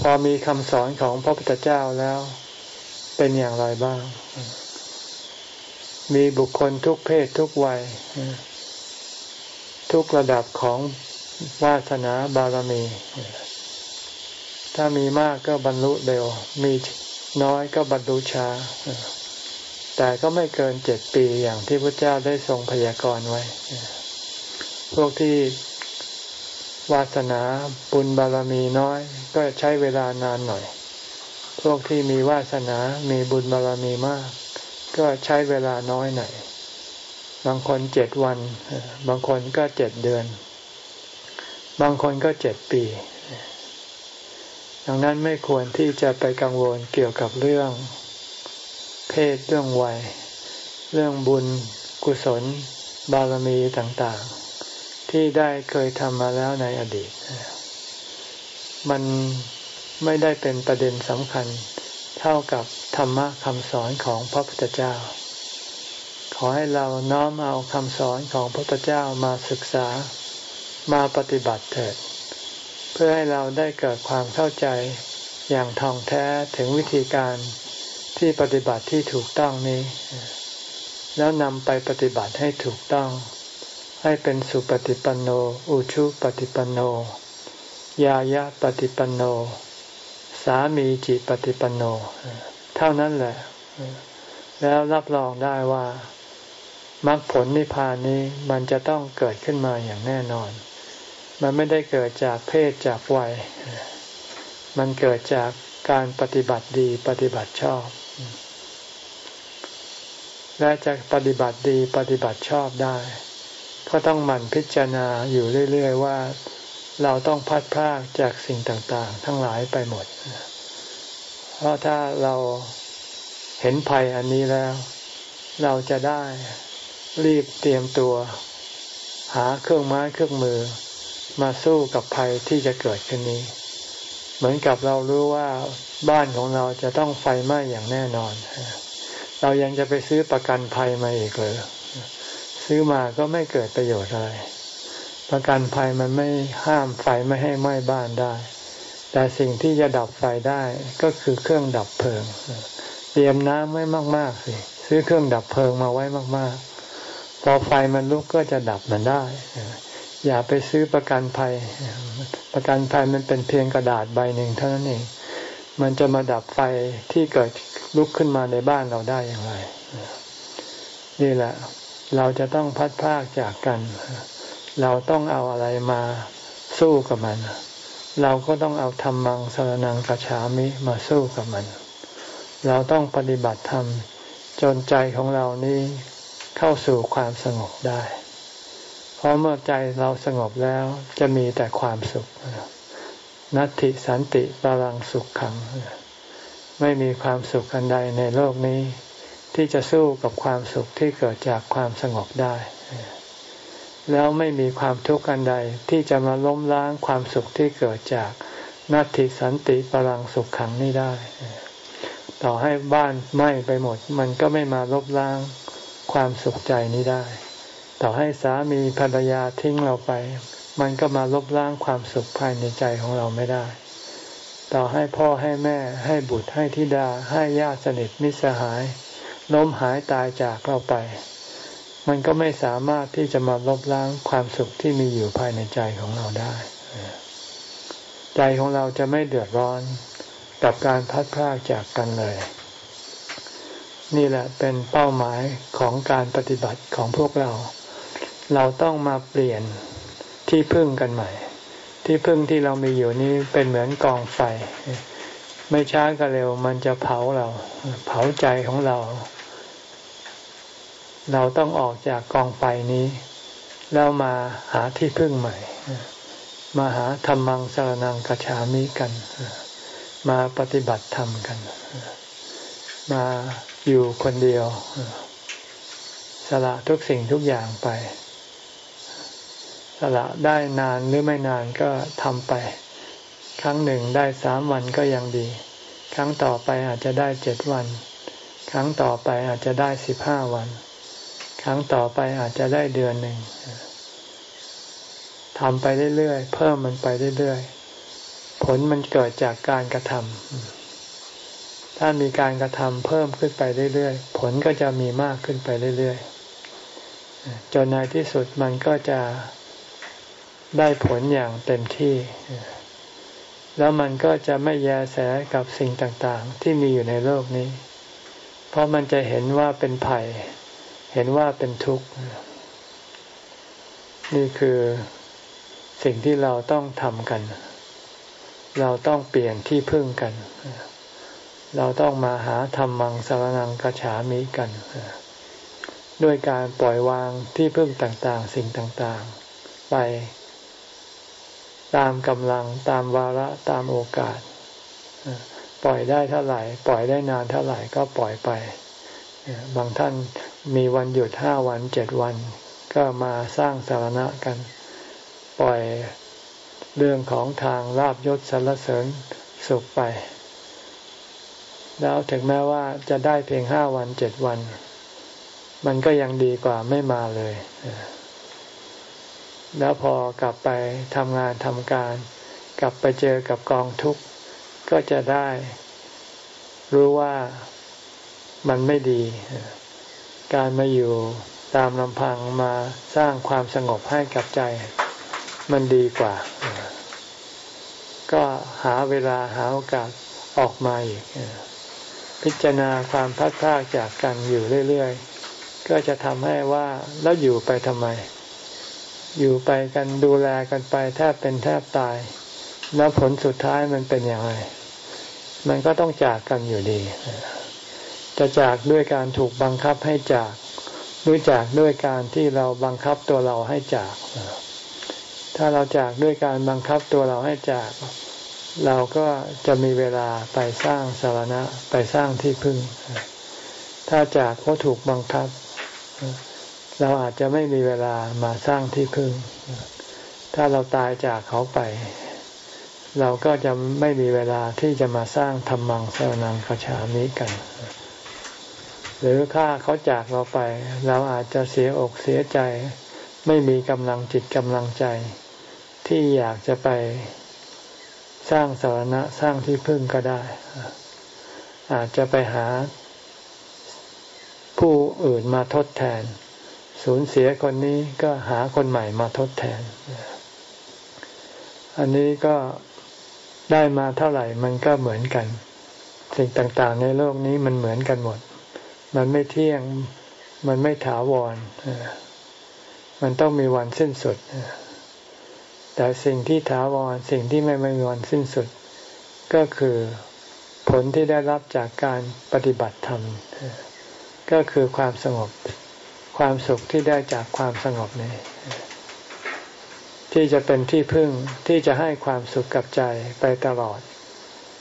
พอมีคำสอนของพระพุทธเจ้าแล้ว เป็นอย่างไรบ้าง มีบุคคลทุกเพศทุกวัย ทุกระดับของวาสนาบารมี ถ้ามีมากก็บรรลุเร็ว มีน้อยก็บรรลุช้า แต่ก็ไม่เกินเจ็ดปีอย่างที่พระเจ้าได้ทรงพยากรณ์ไว้ พวกที่วาสนาบุญบารมีน้อย ก็ใช้เวลานานหน่อย พวกที่มีวาสนา มีบุญบารมีมาก ก็ใช้เวลาน้อยหน่อย บางคนเจ็ดวัน บางคนก็เจ็ดเดือน บางคนก็เจ็ดปี ดังนั้นไม่ควรที่จะไปกังวลเกี่ยวกับเรื่อง เพศเรื่องวัย เรื่องบุญ กุศล บารมีต่างๆ ที่ได้เคยทำมาแล้วในอดีต มันไม่ได้เป็นประเด็นสำคัญเท่ากับ ธรรมะคำสอนของพระพุทธเจ้า ขอให้เราน้อมเอาคำสอนของพระพุทธเจ้ามาศึกษามาปฏิบัติเถิด เพื่อให้เราได้เกิดความเข้าใจอย่างท่องแท้ถึงวิธีการที่ปฏิบัติที่ถูกต้องนี้ แล้วนำไปปฏิบัติให้ถูกต้อง ให้เป็นสุปฏิปันโน อุชุปฏิปันโน ยายะปฏิปันโน สามีจิปฏิปันโน เท่านั้นแหละ แล้วรับรองได้ว่ามรรคผลนิพพานนี้มันจะต้องเกิดขึ้นมาอย่างแน่นอน มันไม่ได้เกิดจากเพศจากวัย มันเกิดจากการปฏิบัติดีปฏิบัติชอบ และจะปฏิบัติดีปฏิบัติชอบได้ ก็ต้องหมั่นพิจารณาอยู่เรื่อย ๆ ว่าเราต้องพัดพรากจากสิ่งต่างๆ ทั้งหลายไปหมด เพราะถ้าเราเห็นภัยอันนี้แล้ว เราจะได้รีบเตรียมตัว หาเครื่องไม้เครื่องมือ มาสู้กับภัยที่จะเกิดขึ้นนี้ เหมือนกับเรารู้ว่าบ้านของเราจะต้องไฟไหม้อย่างแน่นอน เรายังจะไปซื้อประกันภัยมาอีกเลยซื้อมาก็ไม่เกิดประโยชน์อะไร ประกันภัยมันไม่ห้ามไฟไม่ให้ไหม้บ้านได้ แต่สิ่งที่จะดับไฟได้ก็คือเครื่องดับเพลิง เตรียมน้ำไว้มาก ๆ สิ ซื้อเครื่องดับเพลิงมาไว้มาก ๆ พอไฟมันลุกก็จะดับมันได้ อย่าไปซื้อประกันภัย ประกันภัยมันเป็นเพียงกระดาษใบหนึ่งเท่านั้นเอง มันจะมาดับไฟที่เกิดลุกขึ้นมาในบ้านเราได้อย่างไร นี่แหละ เราจะต้องพัดพากจากกัน เราต้องเอาอะไรมาสู้กับมัน เราก็ต้องเอาธรรมังสรนังกัจฉามิมาสู้กับมัน เราต้องปฏิบัติธรรมจนใจของเรานี้เข้าสู่ความสงบได้ เพราะเมื่อใจเราสงบแล้วจะมีแต่ความสุข นัตติสันติปรังสุขขัง ไม่มีความสุขอันใดในโลกนี้ ที่จะสู้กับความสุขที่เกิดจากความสงบได้ แล้วไม่มีความทุกข์อันใดที่จะมาล้มล้างความสุขที่เกิดจากนัตติสันติปรังสุขขังนี้ได้ ต่อให้บ้านไหม้ไปหมด มันก็ไม่มาลบล้างความสุขใจนี้ได้ ต่อให้สามีภรรยาทิ้งเราไป มันก็มาลบล้างความสุขภายในใจของเราไม่ได้ ต่อให้พ่อให้แม่ให้บุตรให้ธิดาให้ญาติสนิทมิสหายล้มหายตายจากเราไป มันก็ไม่สามารถที่จะมาลบล้างความสุขที่มีอยู่ภายในใจของเราได้ ใจของเราจะไม่เดือดร้อนกับการพัดพลากจากกันเลย นี่แหละเป็นเป้าหมายของการปฏิบัติของพวกเรา เราต้องมาเปลี่ยนที่พึ่งกันใหม่ ที่พึ่งที่เรามีอยู่นี้เป็นเหมือนกองไฟ ไม่ช้าก็เร็วมันจะเผาเรา เผาใจของเรา เราต้องออกจากกองไฟนี้ แล้วมาหาที่พึ่งใหม่ มาหาธรรมังสารนังกัจฉามิกัน มาปฏิบัติธรรมกัน มาอยู่คนเดียว สละทุกสิ่งทุกอย่างไป สละได้นานหรือไม่นานก็ทำไป ครั้งหนึ่งได้สามวันก็ยังดี ครั้งต่อไปอาจจะได้เจ็ดวัน ครั้งต่อไปอาจจะได้สิบห้าวัน ครั้งต่อไปอาจจะได้เดือนหนึ่งทำไปเรื่อยๆ เพิ่มมันไปเรื่อยๆ ผลมันเกิดจากการกระทำถ้ามีการกระทำเพิ่มขึ้นไปเรื่อยๆ ผลก็จะมีมากขึ้นไปเรื่อยๆ จนในที่สุดมันก็จะได้ผลอย่างเต็มที่ แล้วมันก็จะไม่แยแสกับสิ่งต่างๆ ที่มีอยู่ในโลกนี้ เพราะมันจะเห็นว่าเป็นภัย ห็นว่าเป็นทุกข์ นี่คือสิ่งที่เราต้องทำกัน เราต้องเปลี่ยนที่พึ่งกัน เราต้องมาหาธรรมังสารนังกระฉามิกันด้วยการปล่อยวางที่พึ่งต่างๆ สิ่งต่างๆ ไปตามกำลังตามวาระตามโอกาส ปล่อยได้เท่าไหร่ ปล่อยได้นานเท่าไหร่ก็ปล่อยไป บางท่าน มีวันหยุดห้าวันเจ็ดวัน ก็มาสร้างสารณะกัน ปล่อยเรื่องของทางลาบยศสรรเสริญสุขไป แล้วถึงแม้ว่าจะได้เพียงห้าวันเจ็ดวัน มันก็ยังดีกว่าไม่มาเลย แล้วพอกลับไปทำงานทำการ กลับไปเจอกับกองทุกข์ ก็จะได้ รู้ว่ามันไม่ดี การมาอยู่ตามลำพังมาสร้างความสงบให้กับใจ มันดีกว่า ก็หาเวลาหาโอกาสออกมาอีก พิจารณาความพัดพากจากกันอยู่เรื่อยๆ ก็จะทำให้ว่าแล้วอยู่ไปทำไม อยู่ไปกันดูแลกันไปแทบเป็นแทบตาย แล้วผลสุดท้ายมันเป็นอย่างไร มันก็ต้องจากกันอยู่ดี จะจากด้วยการถูกบังคับให้จากหรือจากด้วยการที่เราบังคับตัวเราให้จาก ถ้าเราจากด้วยการบังคับตัวเราให้จาก เราก็จะมีเวลาไปสร้างสารณะไปสร้างที่พึ่ง ถ้าจากเพราะถูกบังคับ เราอาจจะไม่มีเวลามาสร้างที่พึ่ง ถ้าเราตายจากเขาไป เราก็จะไม่มีเวลาที่จะมาสร้างธรรมังสรนังคชามิกัน หรือถ้าเขาจากเราไป เราอาจจะเสียอกเสียใจ ไม่มีกำลังจิตกำลังใจ ที่อยากจะไปสร้างสารณะสร้างที่พึ่งก็ได้ อาจจะไปหา ผู้อื่นมาทดแทน สูญเสียคนนี้ก็หาคนใหม่มาทดแทน อันนี้ก็ได้มาเท่าไหร่มันก็เหมือนกัน สิ่งต่างๆ ในโลกนี้มันเหมือนกันหมด มันไม่เที่ยง มันไม่ถาวร มันต้องมีวันสิ้นสุด แต่สิ่งที่ถาวร สิ่งที่ไม่ไม่มีวันสิ้นสุด ก็คือผลที่ได้รับจากการปฏิบัติธรรม ก็คือความสงบ ความสุขที่ได้จากความสงบนี้ ที่จะเป็นที่พึ่งที่จะให้ความสุขกับใจไปตลอด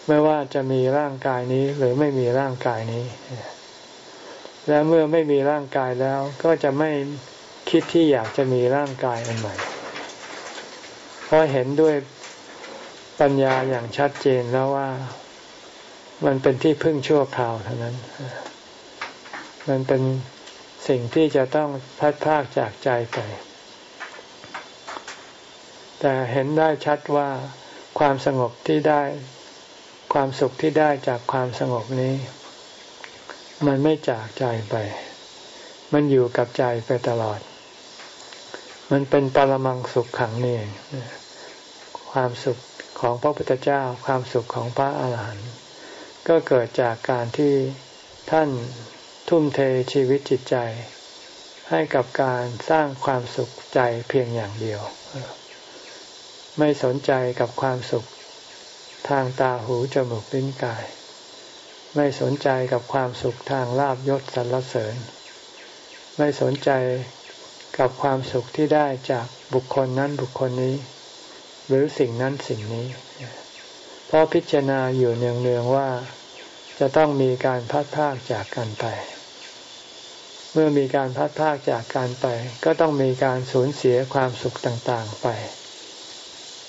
ไม่ว่าจะมีร่างกายนี้หรือไม่มีร่างกายนี้ และเมื่อไม่มีร่างกายแล้ว ก็จะไม่คิดที่อยากจะมีร่างกายอันใหม่ เพราะเห็นด้วยปัญญาอย่างชัดเจนแล้วว่ามันเป็นที่พึ่งชั่วคราวเท่านั้น มันเป็นสิ่งที่จะต้องพัดพากจากใจไป แต่เห็นได้ชัดว่าความสงบที่ได้ ความสุขที่ได้จากความสงบนี้ มันไม่จากใจไป มันอยู่กับใจไปตลอด มันเป็นปรมังสุขขังนี่ความสุขของพระพุทธเจ้า ความสุขของพระอาหารหันต์ก็เกิดจากการที่ท่านทุ่มเทชีวิตจิตใจ ให้กับการสร้างความสุขใจเพียงอย่างเดียว ไม่สนใจกับความสุขทางตาหูจมูกลิ้นกาย ไม่สนใจกับความสุขทางลาบยศสรรเสริญ ไม่สนใจกับความสุขที่ได้จากบุคคลนั้นบุคคลนี้ หรือสิ่งนั้นสิ่งนี้ เพราะพิจารณาอยู่เนืองๆว่า จะต้องมีการพัดพากจากกันไป เมื่อมีการพัดพากจากกันไป ก็ต้องมีการสูญเสียความสุขต่างๆไป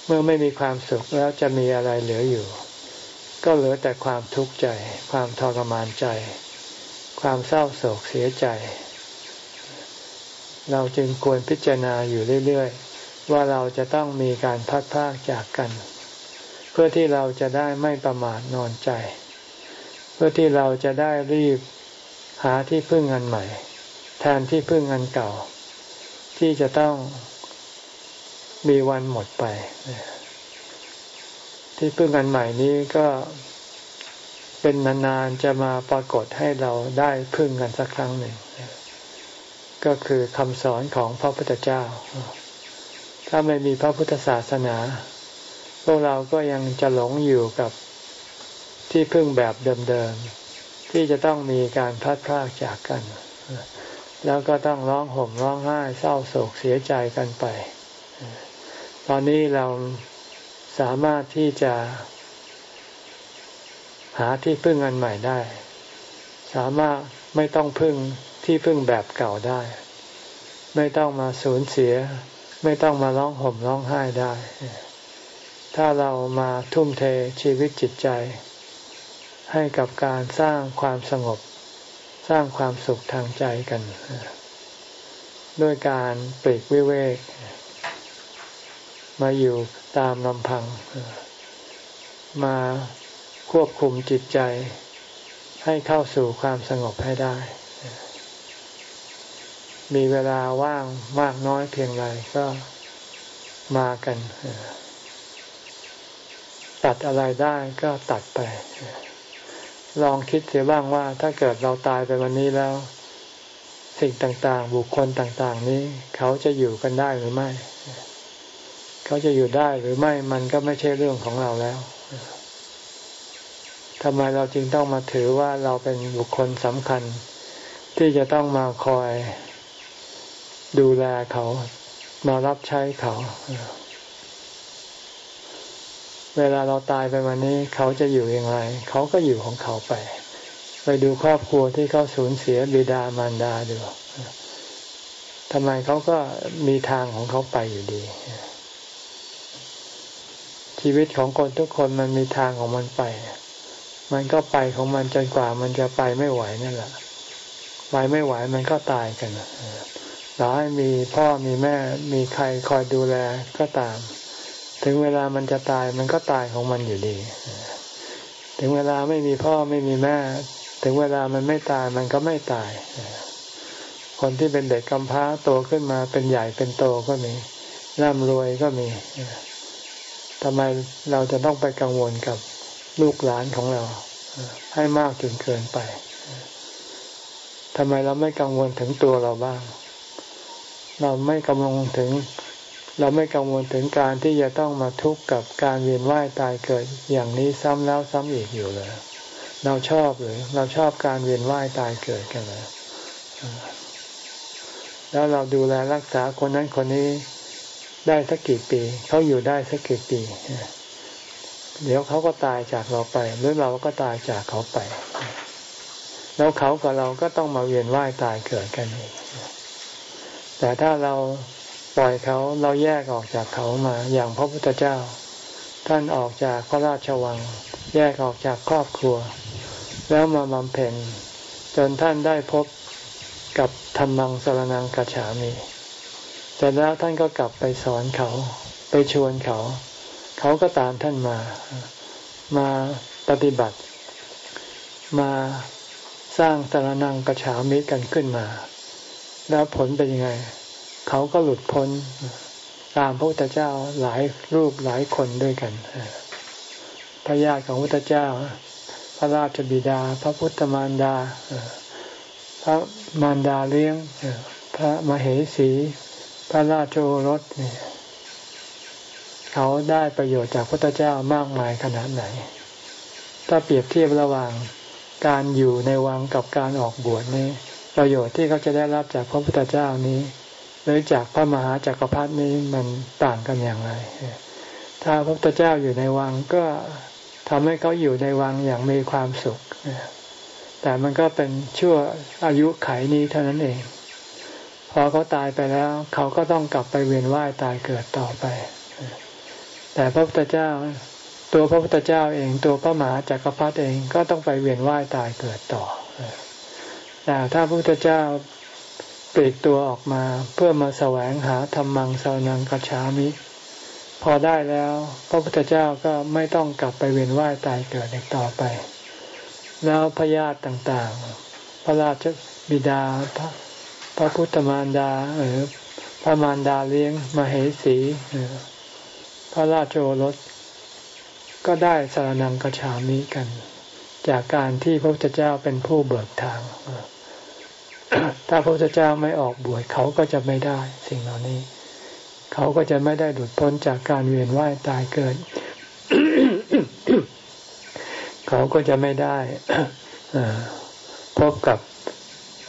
เมื่อไม่มีความสุขแล้วจะมีอะไรเหลืออยู่ ก็เหลือแต่ความทุกข์ใจ ความทรมานใจ ความเศร้าโศกเสียใจ เราจึงควรพิจารณาอยู่เรื่อยๆ ว่าเราจะต้องมีการพัดพากจากกัน เพื่อที่เราจะได้ไม่ประมาทนอนใจ เพื่อที่เราจะได้รีบหาที่พึ่งอันใหม่ แทนที่พึ่งอันเก่า ที่จะต้องมีวันหมดไป ที่พึ่งอันใหม่นี้ก็เป็นนานๆจะมาปรากฏให้เราได้พึ่งกันสักครั้งหนึ่ง ก็คือคำสอนของพระพุทธเจ้า ถ้าไม่มีพระพุทธศาสนา พวกเราก็ยังจะหลงอยู่กับที่พึ่งแบบเดิมๆ ที่จะต้องมีการพัดพรากจากกัน แล้วก็ต้องร้องห่มร้องไห้เศร้าโศกเสียใจกันไป ตอนนี้เรา สามารถที่จะ หาที่พึ่งอันใหม่ได้ สามารถไม่ต้องพึ่งที่พึ่งแบบเก่าได้ ไม่ต้องมาสูญเสีย ไม่ต้องมาร้องห่มร้องไห้ได้ ถ้าเรามาทุ่มเทชีวิตจิตใจ ให้กับการสร้างความสงบ สร้างความสุขทางใจกันด้วยการปลีกวิเวก มาอยู่ ตามลำพัง มาควบคุมจิตใจให้เข้าสู่ความสงบให้ได้ มีเวลาว่างมากน้อยเพียงไรก็มากัน ตัดอะไรได้ก็ตัดไป ลองคิดเสียบ้างว่า ถ้าเกิดเราตายไปวันนี้แล้ว สิ่งต่างๆ บุคคลต่างๆ นี้ เขาจะอยู่กันได้หรือไม่ เขาจะอยู่ได้หรือไม่มันก็ไม่ใช่เรื่องของเราแล้วทำไมเราจึงต้องมาถือว่าเราเป็นบุคคลสำคัญ ที่จะต้องมาคอยดูแลเขามารับใช้เขา เวลาเราตายไปวันนี้ เขาจะอยู่อย่างไร เขาก็อยู่ของเขาไป ไปดูครอบครัวที่เขาสูญเสียบิดามารดาดูทำไมเขาก็มีทางของเขาไปอยู่ดี ชีวิตของคนทุกคนมันมีทางของมันไป มันก็ไปของมันจนกว่ามันจะไปไม่ไหวนั่นแหละ ไปไม่ไหวมันก็ตายกันต่อให้มีพ่อมีแม่มีใครคอยดูแลก็ตาม ถึงเวลามันจะตายมันก็ตายของมันอยู่ดี ถึงเวลาไม่มีพ่อไม่มีแม่ ถึงเวลามันไม่ตายมันก็ไม่ตาย คนที่เป็นเด็กกำพร้าโตขึ้นมาเป็นใหญ่เป็นโตก็มีร่ำรวยก็มี ทำไมเราจะต้องไปกังวลกับลูกหลานของเรา ให้มากจนเกินไปทำไมเราไม่กังวลถึงตัวเราบ้าง เราไม่กังวลถึง เราไม่กังวลถึงการที่จะต้องมาทุกข์กับการเวียนว่ายตายเกิดอย่างนี้ซ้ำแล้วซ้ำอีกอยู่เลย เราชอบหรือเราชอบการเวียนว่ายตายเกิดกันเลยแล้วเราดูแลรักษาคนนั้นคนนี้ ได้สักกี่ปีเขาอยู่ได้สักกี่ปี เดี๋ยวเขาก็ตายจากเราไปหรือเราก็ตายจากเขาไป แล้วเขากับเราก็ต้องมาเวียนว่ายตายเกิดกันอีกแต่ถ้าเราปล่อยเขาเราแยกออกจากเขามาอย่างพระพุทธเจ้า ท่านออกจากพระราชวัง แยกออกจากครอบครัว แล้วมาบำเพ็ญจนท่านได้พบกับธรรมังสรนังกัจฉามี เสร็จแล้วท่านก็กลับไปสอนเขาไปชวนเขา เขาก็ตามท่านมา มาปฏิบัติ มาสร้างสารนังกระฉามิกันขึ้นมา แล้วผลเป็นยังไง เขาก็หลุดพ้นตามพระพุทธเจ้าหลายรูปหลายคนด้วยกันพระญาติของพระพุทธเจ้า พระราชบิดา พระพุทธมารดาพระมารดาเลี้ยงพระมเหสี พระราชโอรสเนี่ยเขาได้ประโยชน์จากพระพุทธเจ้ามากมายขนาดไหน ถ้าเปรียบเทียบระหว่างการอยู่ในวังกับการออกบวชนี้ ประโยชน์ที่เขาจะได้รับจากพระพุทธเจ้านี้หรือจากพระมหาจากักรพรรดินี้มันต่างกันอย่างไร ถ้าพระพุทธเจ้าอยู่ในวังก็ทำให้เขาอยู่ในวังอย่างมีความสุข แต่มันก็เป็นชั่วอายุไขนี้เท่านั้นเอง พอเขาตายไปแล้ว เขาก็ต้องกลับไปเวียนว่ายตายเกิดต่อไป แต่พระพุทธเจ้า ตัวพระพุทธเจ้าเองตัวพระมหาจักรพรรดิเองก็ต้องไปเวียนว่ายตายเกิดต่อแต่ถ้าพระพุทธเจ้าปลีกตัวออกมาเพื่อมาแสวงหาธรรมังสานังกัจฉามิ พอได้แล้ว พระพุทธเจ้าก็ไม่ต้องกลับไปเวียนว่ายตายเกิดอีกต่อไป แล้วพญาติต่างๆ พระราชบิดาพระ พระพุทธมารดาหรือพระมารดาเลี้ยงมาเหสีพระราชโอรส ก็ได้สารนังกระฉามิกัน จากการที่พระพุทธเจ้าเป็นผู้เบิกทาง ถ้าพระพุทธเจ้าไม่ออกบวชเขาก็จะไม่ได้สิ่งเหล่านี้ เขาก็จะไม่ได้หลุดพ้นจากการเวียนว่ายตายเกิด เขาก็จะไม่ได้พบกับ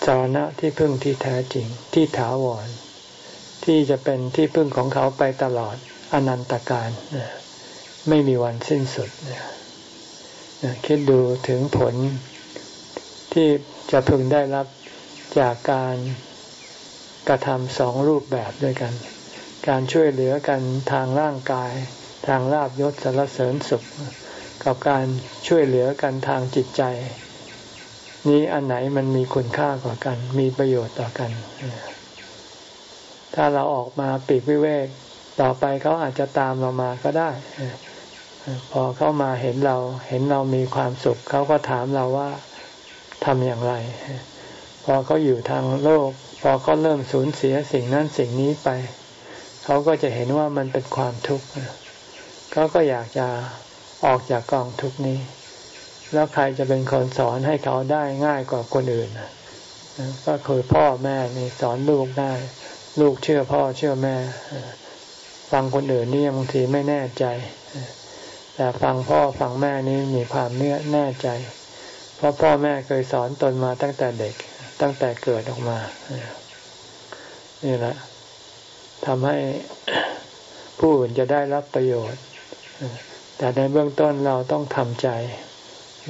สาระที่พึ่งที่แท้จริงที่ถาวร ที่จะเป็นที่พึ่งของเขาไปตลอดอนันตการไม่มีวันสิ้นสุดคิดดูถึงผลที่จะพึงได้รับจากการกระทำสองรูปแบบด้วยกัน การช่วยเหลือกันทางร่างกาย ทางลาบยศสารเสริญสุข กับการช่วยเหลือกันทางจิตใจ นี้อันไหนมันมีคุณค่ากว่ากัน มีประโยชน์ต่อกัน ถ้าเราออกมาปีกวิเวก ต่อไปเขาอาจจะตามเรามาก็ได้ พอเขามาเห็นเรา เห็นเรามีความสุข เขาก็ถามเราว่าทำอย่างไร พอเขาอยู่ทางโลก พอเขาเริ่มสูญเสียสิ่งนั้นสิ่งนี้ไป เขาก็จะเห็นว่ามันเป็นความทุกข์เขาก็อยากจะออกจากกองทุกข์นี้ แล้วใครจะเป็นคนสอนให้เขาได้ง่ายกว่าคนอื่นก็คือพ่อแม่นี่สอนลูกได้ ลูกเชื่อพ่อเชื่อแม่ฟังคนอื่นนี่บางทีไม่แน่ใจ แต่ฟังพ่อฟังแม่นี่มีความเนื้อแน่ใจ เพราะพ่อแม่เคยสอนตนมาตั้งแต่เด็กตั้งแต่เกิดออกมา นี่แหละทำให้ผู้อื่นจะได้รับประโยชน์ แต่ในเบื้องต้นเราต้องทำใจ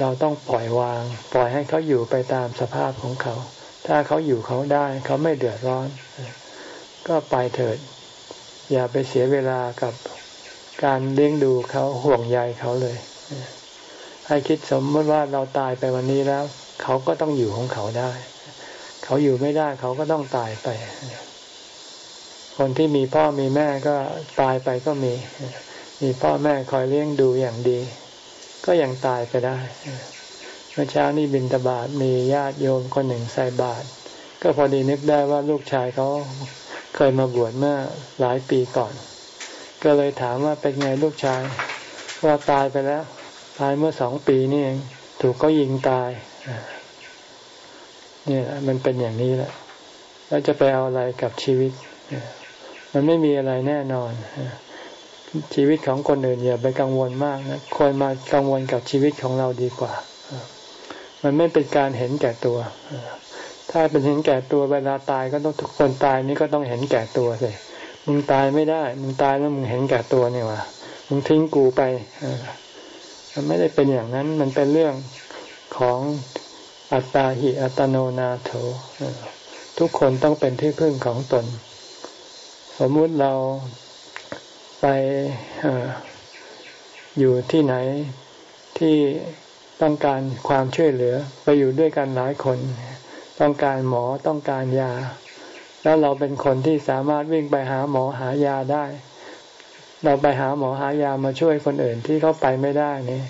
เราต้องปล่อยวาง ปล่อยให้เขาอยู่ไปตามสภาพของเขา ถ้าเขาอยู่เขาได้ เขาไม่เดือดร้อน ก็ไปเถิด อย่าไปเสียเวลากับการเลี้ยงดูเขาห่วงใยเขาเลย ให้คิดสมมติว่าเราตายไปวันนี้แล้ว เขาก็ต้องอยู่ของเขาได้ เขาอยู่ไม่ได้เขาก็ต้องตายไป คนที่มีพ่อมีแม่ก็ตายไปก็มี มีพ่อแม่คอยเลี้ยงดูอย่างดี ก็ยังตายไปได้ เมื่อเช้านี้บินตบาทมีญาติโยมคนหนึ่งใส่บาตรก็พอดีนึกได้ว่าลูกชายเขาเคยมาบวชเมื่อหลายปีก่อน ก็เลยถามว่าเป็นไงลูกชายว่าตายไปแล้ว ตายเมื่อสองปีนี่เองถูกก็ยิงตายเนี่ยมันเป็นอย่างนี้แหละแล้วจะไปเอาอะไรกับชีวิต มันไม่มีอะไรแน่นอน ชีวิตของคนอื่นอย่าไปกังวลมากนะควรมากังวลกับชีวิตของเราดีกว่า มันไม่เป็นการเห็นแก่ตัว ถ้าเป็นเห็นแก่ตัวเวลาตายก็ต้องทุกคนตายนี่ก็ต้องเห็นแก่ตัวสิมึงตายไม่ได้ มึงตายแล้วมึงเห็นแก่ตัวนี่วะมึงทิ้งกูไปมันไม่ได้เป็นอย่างนั้น มันเป็นเรื่องของอัตตาหิอัตโนนาโถทุกคนต้องเป็นที่พึ่งของตน สมมุติเรา ไปออยู่ที่ไหนที่ต้องการความช่วยเหลือ ไปอยู่ด้วยกันหลายคน ต้องการหมอต้องการยา แล้วเราเป็นคนที่สามารถวิ่งไปหาหมอหายาได้ เราไปหาหมอหายามาช่วยคนอื่นที่เขาไปไม่ได้นี่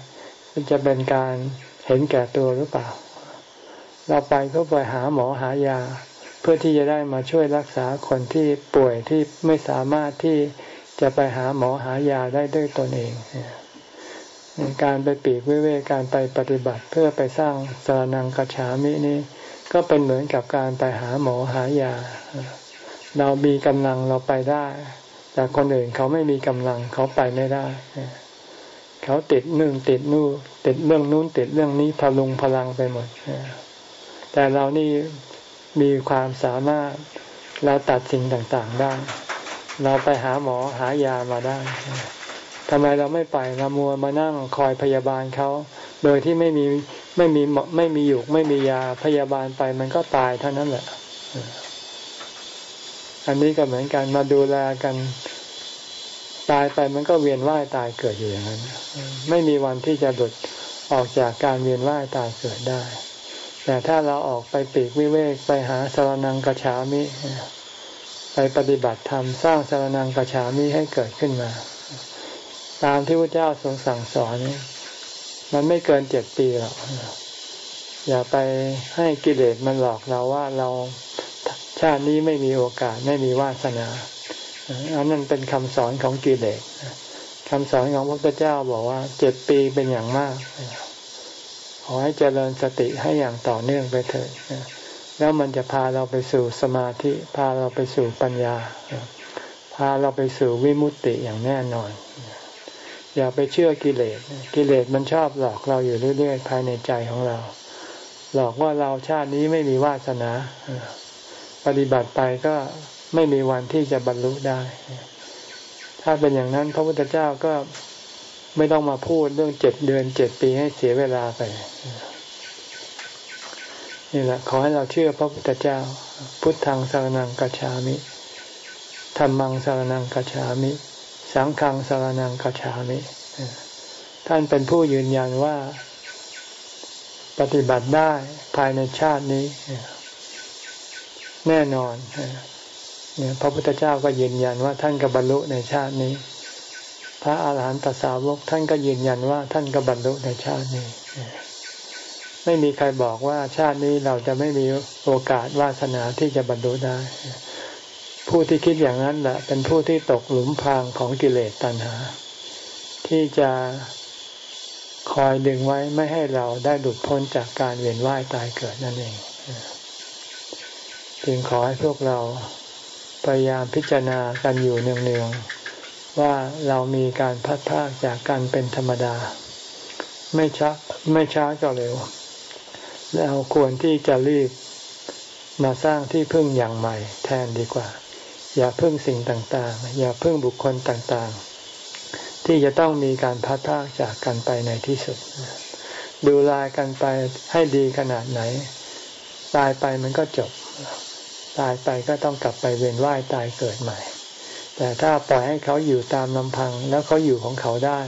มันจะเป็นการเห็นแก่ตัวหรือเปล่า เราไปก็ไปหาหมอหายา เพื่อที่จะได้มาช่วยรักษาคนที่ป่วยที่ไม่สามารถที่ จะไปหาหมอหายาได้ด้วยตนเอง การไปปีกวิเวกการไปปฏิบัติเพื่อไปสร้างสารนังกระฉามินี้ก็เป็นเหมือนกับการไปหาหมอหายา เรามีกำลังเราไปได้ แต่คนอื่นเขาไม่มีกำลังเขาไปไม่ได้ เขาติดนึ่งติดนู่ติดเรื่องนู้นติดเรื่องนี้พลุงพลังไปหมด แต่เรานี่มีความสามารถเราตัดสิ่งต่างๆได้ เราไปหาหมอหายามาได้ทำไมเราไม่ไปเรามัวมานั่งคอยพยาบาลเขาโดยที่ไม่มีไม่มีไม่มีอยู่ไม่มียาพยาบาลไปมันก็ตายเท่านั้นแหละ อันนี้ก็เหมือนกันมาดูแลกันตายไปมันก็เวียนว่ายตายเกิดอยู่อย่างนั้น ไม่มีวันที่จะหลุดออกจากการเวียนว่ายตายเกิดได้ แต่ถ้าเราออกไปปีกวิเวกไปหาสารนังกระฉามิ ไปปฏิบัติธรรมสร้างสารนังกระฉามิให้เกิดขึ้นมา ตามที่พระเจ้าทรงสั่งสอนนี่มันไม่เกินเจ็ดปีหรอกอย่าไปให้กิเลสมันหลอกเราว่าเราชาตินี้ไม่มีโอกาสไม่มีวาสนาอันนั้นเป็นคำสอนของกิเลสคำสอนของพระพุทธเจ้าบอกว่าเจ็ดปีเป็นอย่างมาก ขอให้เจริญสติให้อย่างต่อเนื่องไปเถิด แล้วมันจะพาเราไปสู่สมาธิ พาเราไปสู่ปัญญา พาเราไปสู่วิมุตติอย่างแน่นอน อย่าไปเชื่อกิเลส กิเลสมันชอบหลอกเราอยู่เรื่อย ๆ ภายในใจของเรา หลอกว่าเราชาตินี้ไม่มีวาสนา ปฏิบัติไปก็ไม่มีวันที่จะบรรลุได้ ถ้าเป็นอย่างนั้นพระพุทธเจ้าก็ไม่ต้องมาพูดเรื่องเจ็ดเดือนเจ็ดปีให้เสียเวลาไป นี่แหละขอให้เราเชื่อพระพุทธเจ้า พุทธังสารนังกัจฉามิธรรมังสารนังกัจฉามิ สังฆังสารนังกัจฉามิ ท่านเป็นผู้ยืนยันว่า ปฏิบัติได้ภายในชาตินี้ แน่นอนเนี่ยพระพุทธเจ้าก็ยืนยันว่าท่านก็บรรลุในชาตินี้ พระอาหารหันตสาวกท่านก็ยืนยันว่าท่านก็บรรลุในชาตินี้ ไม่มีใครบอกว่าชาตินี้เราจะไม่มีโอกาสวาสนาที่จะบรรลุได้ ผู้ที่คิดอย่างนั้นแหละเป็นผู้ที่ตกหลุมพรางของกิเลสตัณหา ที่จะคอยดึงไว้ไม่ให้เราได้หลุดพ้นจากการเวียนว่ายตายเกิดนั่นเองจึงขอให้พวกเราพยายามพิจารณากันอยู่เนืองๆว่าเรามีการพัดพากจากกันเป็นธรรมดา ไม่ช้าไม่ช้าก็เร็ว เราควรที่จะรีบมาสร้างที่พึ่งอย่างใหม่ แทนดีกว่า อย่าพึ่งสิ่งต่างๆ อย่าพึ่งบุคคลต่างๆ ที่จะต้องมีการพัดพากจากกันไปในที่สุด ดูแลกันไปให้ดีขนาดไหน ตายไปมันก็จบ ตายไปก็ต้องกลับไปเวียนว่ายตายเกิดใหม่ แต่ถ้าปล่อยให้เขาอยู่ตามลำพังแล้วเขาอยู่ของเขาได้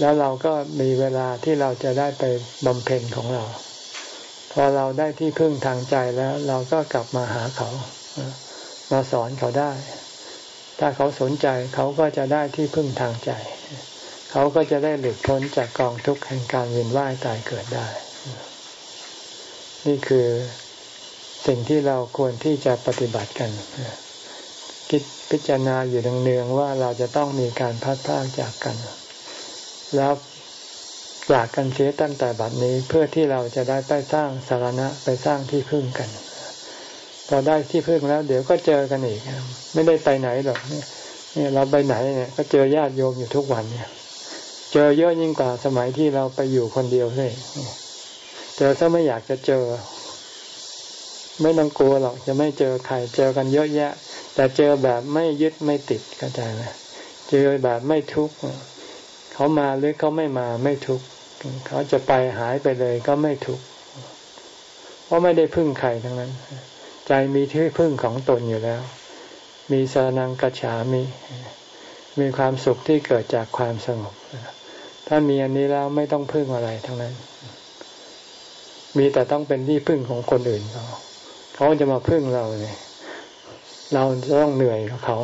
แล้วเราก็มีเวลาที่เราจะได้ไปบำเพ็ญของเรา พอเราได้ที่พึ่งทางใจแล้วเราก็กลับมาหาเขา มาสอนเขาได้ ถ้าเขาสนใจเขาก็จะได้ที่พึ่งทางใจ เขาก็จะได้หลุดพ้นจากกองทุกข์แห่งการเวียนว่ายตายเกิดได้ นี่คือสิ่งที่เราควรที่จะปฏิบัติกัน คิดพิจารณาอยู่เนืองๆว่าเราจะต้องมีการพัดพากจากกัน แล้วจากกันเสียตั้งแต่บัดนี้เพื่อที่เราจะได้ไปสร้างสารณะไปสร้างที่พึ่งกัน พอได้ที่พึ่งแล้ว เดี๋ยวก็เจอกันอีก ไม่ได้ไปไหนหรอกเนี่ยเราไปไหนเนี่ย ก็เจอญาติโยมอยู่ทุกวันเนี่ย เจอเยอะยิ่งกว่าสมัยที่เราไปอยู่คนเดียวเลยเจอซะไม่อยากจะเจอ ไม่ต้องกลัวหรอกจะไม่เจอใครเจอกันเยอะแยะ แต่เจอแบบไม่ยึดไม่ติดเข้าใจไหมเจอแบบไม่ทุกข์ เขามาหรือเขาไม่มาไม่ทุกข์เขาจะไปหายไปเลยก็ไม่ทุกข์เพราะไม่ได้พึ่งใครทั้งนั้น ใจมีที่พึ่งของตนอยู่แล้ว มีสานังกัจฉามีมีความสุขที่เกิดจากความสงบถ้ามีอันนี้แล้วไม่ต้องพึ่งอะไรทั้งนั้น มีแต่ต้องเป็นที่พึ่งของคนอื่นเขาเขาจะมาพึ่งเราเนี่ยเราจะต้องเหนื่อยกับเขา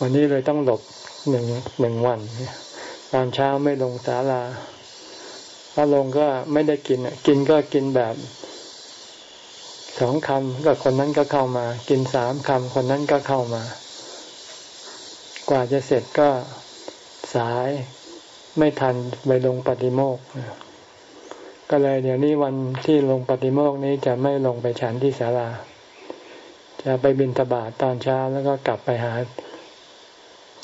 วันนี้เลยต้องหลบ หนึ่งหนึ่งวันตอนเช้าไม่ลงศาลาถ้าลงก็ไม่ได้กินกินก็กินแบบสองคำก็คนนั้นก็เข้ามา กินสามคำคนนั้นก็เข้ามา กว่าจะเสร็จก็สายไม่ทันไปลงปฏิโมกก็เลยเดี๋ยวนี้วันที่ลงปฏิโมกนี้จะไม่ลงไปฉันที่ศาลา จะไปบินตบาทตอนเช้าแล้วก็กลับไปหา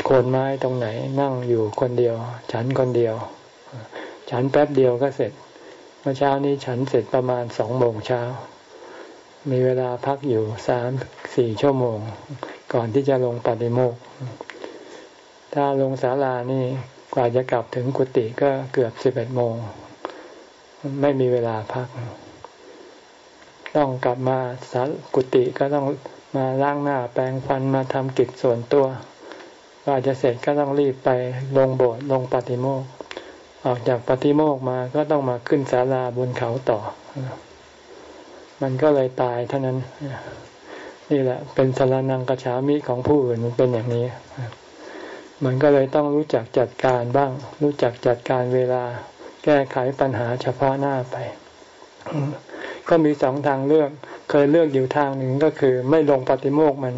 โคนไม้ตรงไหนนั่งอยู่คนเดียว ฉันคนเดียว ฉันแป๊บเดียวก็เสร็จ เมื่อเช้านี้ฉันเสร็จประมาณสองโมงเช้า มีเวลาพักอยู่สามสี่ชั่วโมง ก่อนที่จะลงปฏิโมกถ้าลงศาลานี่กว่าจะกลับถึงกุฏิก็เกือบสิบเอ็ดโมง ไม่มีเวลาพัก ต้องกลับมาสากุฏิก็ต้องมาล้างหน้าแปรงฟันมาทำกิจส่วนตัว ว่าจะเสร็จก็ต้องรีบไปลงโบสถ์ลงปฏิโมกออกจากปฏิโมกมาก็ต้องมาขึ้นศาลาบนเขาต่อ มันก็เลยตายเท่านั้น นี่แหละ เป็นสารนังกระฉามิของผู้อื่นมันเป็นอย่างนี้ มันก็เลยต้องรู้จักจัดการบ้าง รู้จักจัดการเวลา แก้ไขปัญหาเฉพาะหน้าไป ก็มีสองทางเลือก เคยเลือกอยู่ทางหนึ่งก็คือ ไม่ลงปฏิโมกมัน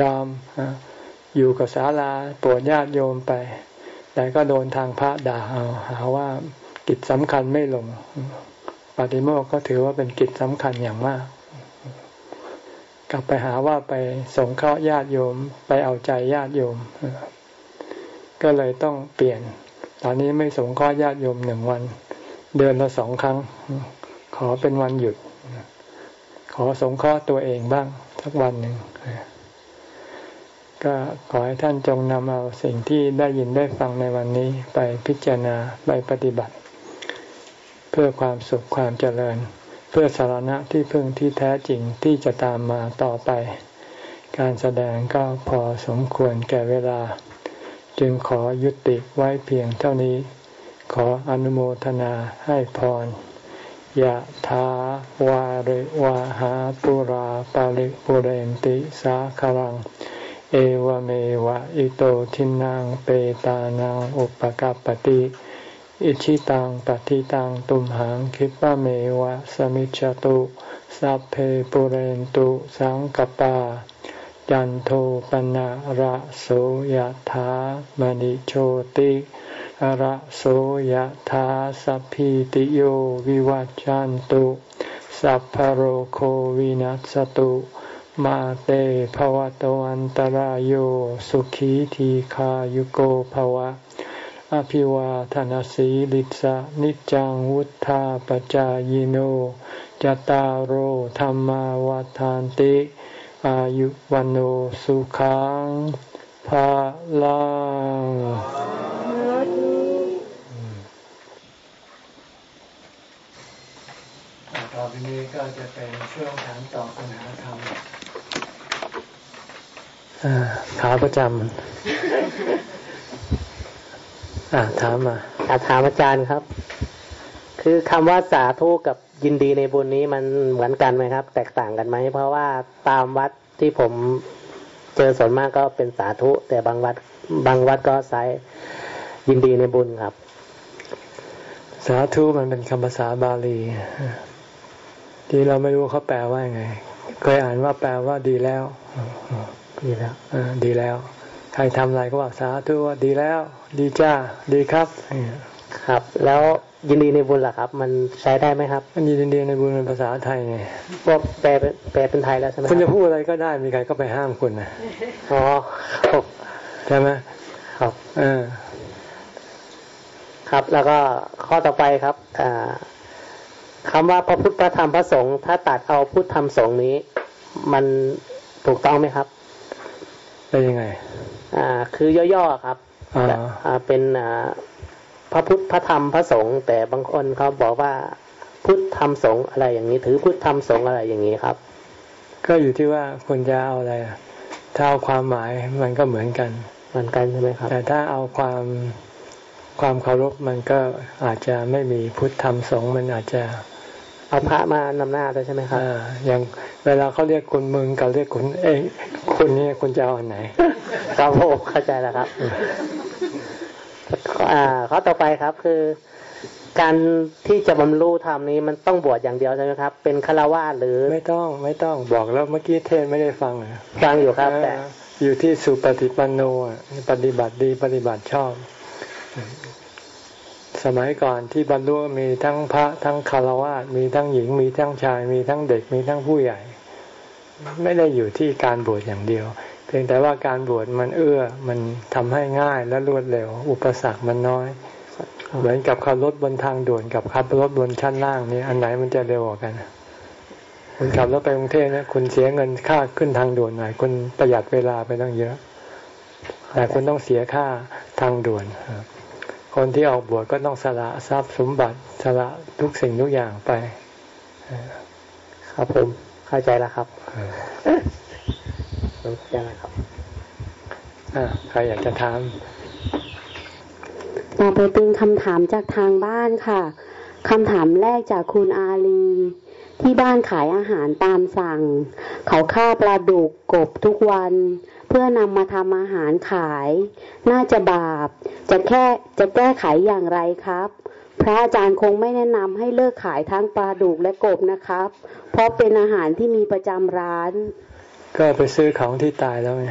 ยอม อยู่กับศาลาปวดญาติโยมไป แต่ก็โดนทางพระด่าเอาหาว่ากิจสำคัญไม่ลง ปฏิโมกก็ถือว่าเป็นกิจสำคัญอย่างมาก กลับไปหาว่าไปสงเคราะห์ญาติโยมไปเอาใจญาติโยม ก็เลยต้องเปลี่ยน ตอนนี้ไม่สงเคราะห์ญาติโยมหนึ่งวัน เดือนละสองครั้ง ขอเป็นวันหยุด ขอสงเคราะห์ตัวเองบ้างสักวันหนึ่ง ก็ขอให้ท่านจงนำเอาสิ่งที่ได้ยินได้ฟังในวันนี้ไปพิจารณาไปปฏิบัติ เพื่อความสุขความเจริญ เพื่อสารณะที่พึ่งที่แท้จริงที่จะตามมาต่อไป การแสดงก็พอสมควรแก่เวลา จึงขอยุติไว้เพียงเท่านี้ ขออนุโมทนาให้พรยะถาวาริวาหาปุราปาริปุเรนติสาคารัง เอวเมวะอิโตทินังเปตานังอุปกัปติอิชิตังปฏิตังตุมหังคิปะเมวะสมิจจตุสัพเพปุเรนตุสังกปา จันโทปนะระโสยธามณิโชติระโสยธาสัพพิติโยวิวัจจันตุสัพพโรโควินัสตุ มาเตภวตวันตารโยสุขีทีขายุโกภวะ อภิวาทนสีลิสะนิจังวุธาปจายโนจตารโหธรรมาวาทานติ อายุวันโอสุขังภาลังต่อไปนี้ก็จะเป็นช่วงถามตอบปัญหาธรรม ขาประจำอ่าถามมาอาถามอาจารย์ครับ คือคำว่าสาธุกับยินดีในบุญนี้มันเหมือนกันไหมครับ แตกต่างกันไหม เพราะว่าตามวัดที่ผมเจอส่วนมากก็เป็นสาธุ แต่บางวัดบางวัดก็ใช้ยินดีในบุญครับ สาธุมันเป็นคำภาษาบาลีที่เราไม่รู้เขาแปลว่าไง เคยอ่านว่าแปลว่าดีแล้ว ดีแล้วดีแล้ว ใครทำอะไรก็บอกสาธุว่าดีแล้ว ดีจ้า ดีครับครับ แล้วยินดีในบุญล่ะครับ มันใช้ได้ไหมครับมันยินดีในบุญเป็นภาษาไทยไงพวกแปลเป็นแปลเป็นไทยแล้วใช่ไหมคุณจะพูดอะไรก็ได้มีใครก็ไปห้ามคุณนะอ๋อใช่ไหมครับเออครับ แล้วก็ข้อต่อไปครับอ่าคำว่าพระพุทธพระธรรมพระสงฆ์ถ้าตัดเอาพุทธธรรมสงฆ์นี้ มันถูกต้องไหมครับ เป็นยังไง อ่า คือย่อๆครับอ่าเป็นอ่าพระพุทธพระธรรมพระสงฆ์แต่บางคนเขาบอกว่าพุทธธรรมสงฆ์อะไรอย่างนี้ ถือพุทธธรรมสงฆ์อะไรอย่างนี้ครับ ก็อยู่ที่ว่าคุณจะเอาอะไรถ้าเอาความหมายมันก็เหมือนกันเหมือนกันใช่ไหมครับ แต่ถ้าเอาความความเคารพมันก็อาจจะไม่มีพุทธธรรมสงฆ์มันอาจจะ เอาพระมานำหน้าด้วยใช่ไหมครับอ่าอย่างเวลาเขาเรียกคุณมึงกับเรียกคุณเองคุณนี่คุณจะเอาอันไหนครับผมเข้าใจแล้วครับอ่าข้อต่อไปครับคือการที่จะบรรลุธรรมนี้มันต้องบวชอย่างเดียวใช่ไหมครับ เป็นฆราวาสหรือไม่ต้องไม่ต้องบอกแล้วเมื่อกี้เทศไม่ได้ฟังฟังอยู่ครับ แต่อยู่ที่สุปฏิปันโนปฏิบัติดีปฏิบัติชอบ สมัยก่อนที่บรรลุมีทั้งพระทั้งคารวะมีทั้งหญิง มีทั้งชาย มีทั้งเด็กมีทั้งผู้ใหญ่ ไม่ได้อยู่ที่การบวชอย่างเดียว เพียงแต่ว่าการบวชมันเอื้อมันทำให้ง่ายและรวดเร็ว อุปสรรคมันน้อย เหมือนกับขับรถบนทางด่วนกับขับรถบนชั้นล่างนี่อันไหนมันจะเร็วกว่ากันคุณขับรถไปกรุงเทพเนี่ยคุณเสียเงินค่าขึ้นทางด่วนหน่อยคุณประหยัดเวลาไปตั้งเยอะ แต่คุณต้องเสียค่าทางด่วนค นที่ออกบวชก็ต้องสละทรัพย์สมบัติสละทุกสิ่งทุกอย่างไปครับผมเข้าใจแล้วครับเข้าใจแล้วครับใครอยากจะถาม ต่อไปเป็นคำถามจากทางบ้านค่ะคำถามแรกจากคุณอาลี ที่บ้านขายอาหารตามสั่ง เขาฆ่าปลาดุกกบทุกวัน เพื่อนำมาทำอาหารขาย น่าจะบาป จะแค่จะแก้ไขอย่างไรครับ พระอาจารย์คงไม่แนะนำให้เลิกขายทั้งปลาดุกและกบนะครับ เพราะเป็นอาหารที่มีประจำร้าน ก็ไปซื้อของที่ตายแล้วไง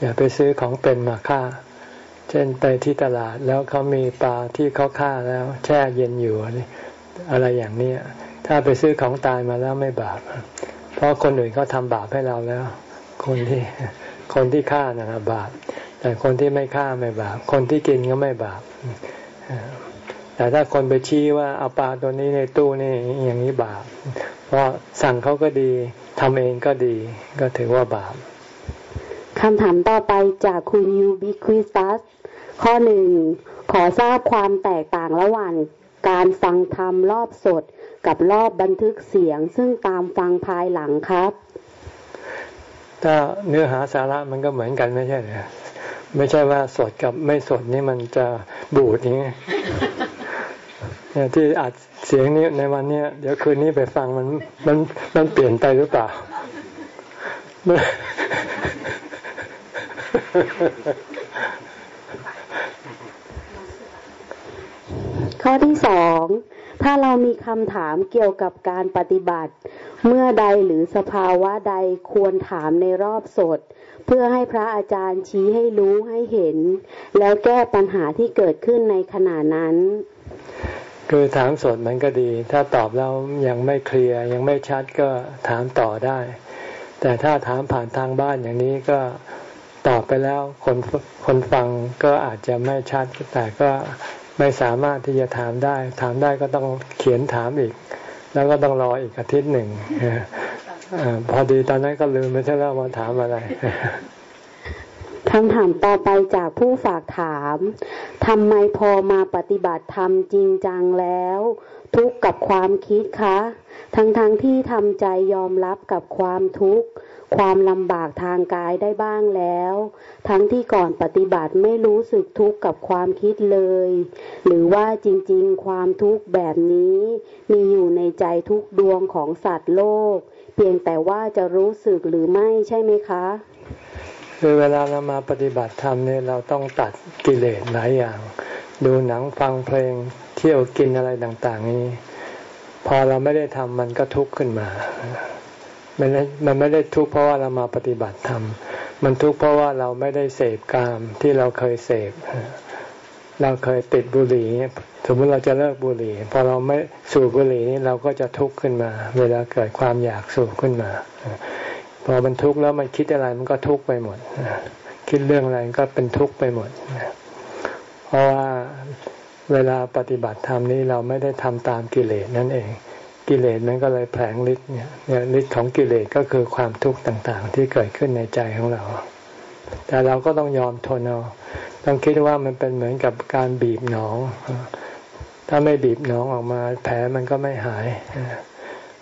อย่าไปซื้อของเป็นมาฆ่า เช่นไปที่ตลาดแล้วเขามีปลาที่เขาฆ่าแล้ว แช่เย็นอยู่อะไรอย่างนี้ถ้าไปซื้อของตายมาแล้วไม่บาป เพราะคนอื่นเขาทาบาปให้เราแล้ว คนที่ คนที่ฆ่านะบาป แต่คนที่ไม่ฆ่าไม่บาป คนที่กินก็ไม่บาปแต่ถ้าคนไปชี้ว่าเอาปลาตัวนี้ในตู้นี่อย่างนี้บาป เพราะสั่งเขาก็ดีทำเองก็ดี ก็ถือว่าบาปคำถามต่อไปจากคุณยูบิควิสัสข้อหนึ่งขอทราบความแตกต่างระหว่างการฟังธรรมรอบสดกับรอบบันทึกเสียง ซึ่งตามฟังภายหลังครับ ถ้าเนื้อหาสาระมันก็เหมือนกันไม่ใช่เหรอไม่ใช่ว่าสดกับไม่สดนี่มันจะบูดอย่างนี้เนี่ยที่อัดเสียงนี้ในวันนี้เดี๋ยวคืนนี้ไปฟังมันมันมันเปลี่ยนไปหรือเปล่า ข้อที่สอง ถ้าเรามีคำถามเกี่ยวกับการปฏิบัติ เมื่อใดหรือสภาวะใดควรถามในรอบสด เพื่อให้พระอาจารย์ชี้ให้รู้ให้เห็น แล้วแก้ปัญหาที่เกิดขึ้นในขณะนั้น คือถามสดมันก็ดี ถ้าตอบแล้วยังไม่เคลียร์ยังไม่ชัดก็ถามต่อได้ แต่ถ้าถามผ่านทางบ้านอย่างนี้ก็ตอบไปแล้วคนคนฟังก็อาจจะไม่ชัดแต่ก็ ไม่สามารถที่จะถามได้ ถามได้ก็ต้องเขียนถามอีก แล้วก็ต้องรออีกอาทิตย์หนึ่งอพอดีตอนนั้นก็ลืมไปใช่แล้วว่าถามอะไรคำถามต่อไปจากผู้ฝากถามทำไมพอมาปฏิบัติธรรมจริงจังแล้ว ทุกข์กับความคิดคะ ทั้งๆทที่ทำใจยอมรับกับความทุกข์ ความลำบากทางกายได้บ้างแล้ว ทั้งที่ก่อนปฏิบัติไม่รู้สึกทุกข์กับความคิดเลย หรือว่าจริงๆ ความทุกข์แบบนี้ มีอยู่ในใจทุกดวงของสัตว์โลก เพียงแต่ว่าจะรู้สึกหรือไม่ใช่ไหมคะคือเวลาเรามาปฏิบัติธรรมเนี่ยเราต้องตัดกิเลสหลายอย่าง ดูหนังฟังเพลง ที่ยวกินอะไรต่าง ๆ นี้ พอเราไม่ได้ทำมันก็ทุกข์ขึ้นมา มันมันไม่ได้ทุกข์เพราะว่าเรามาปฏิบัติธรรมมันทุกข์เพราะว่าเราไม่ได้เสพกามที่เราเคยเสพเราเคยติดบุหรี่สมมติเราจะเลิกบุหรี่ พอเราไม่สูบบุหรี่นี้เราก็จะทุกข์ขึ้นมา เวลาเกิดความอยากสูบขึ้นมา พอมันทุกข์แล้วมันคิดอะไรมันก็ทุกข์ไปหมดคิดเรื่องอะไรก็เป็นทุกข์ไปหมดเพราะว่า เวลาปฏิบัติธรรมนี้เราไม่ได้ทำตามกิเลสนั่นเอง กิเลสมันก็เลยแผลงฤทธิ์เนี่ยฤทธิ์ของกิเลสก็คือความทุกข์ต่างๆ ที่เกิดขึ้นในใจของเรา แต่เราก็ต้องยอมทนเอาต้องคิดว่ามันเป็นเหมือนกับการบีบหนอง ถ้าไม่บีบหนองออกมา แผลมันก็ไม่หาย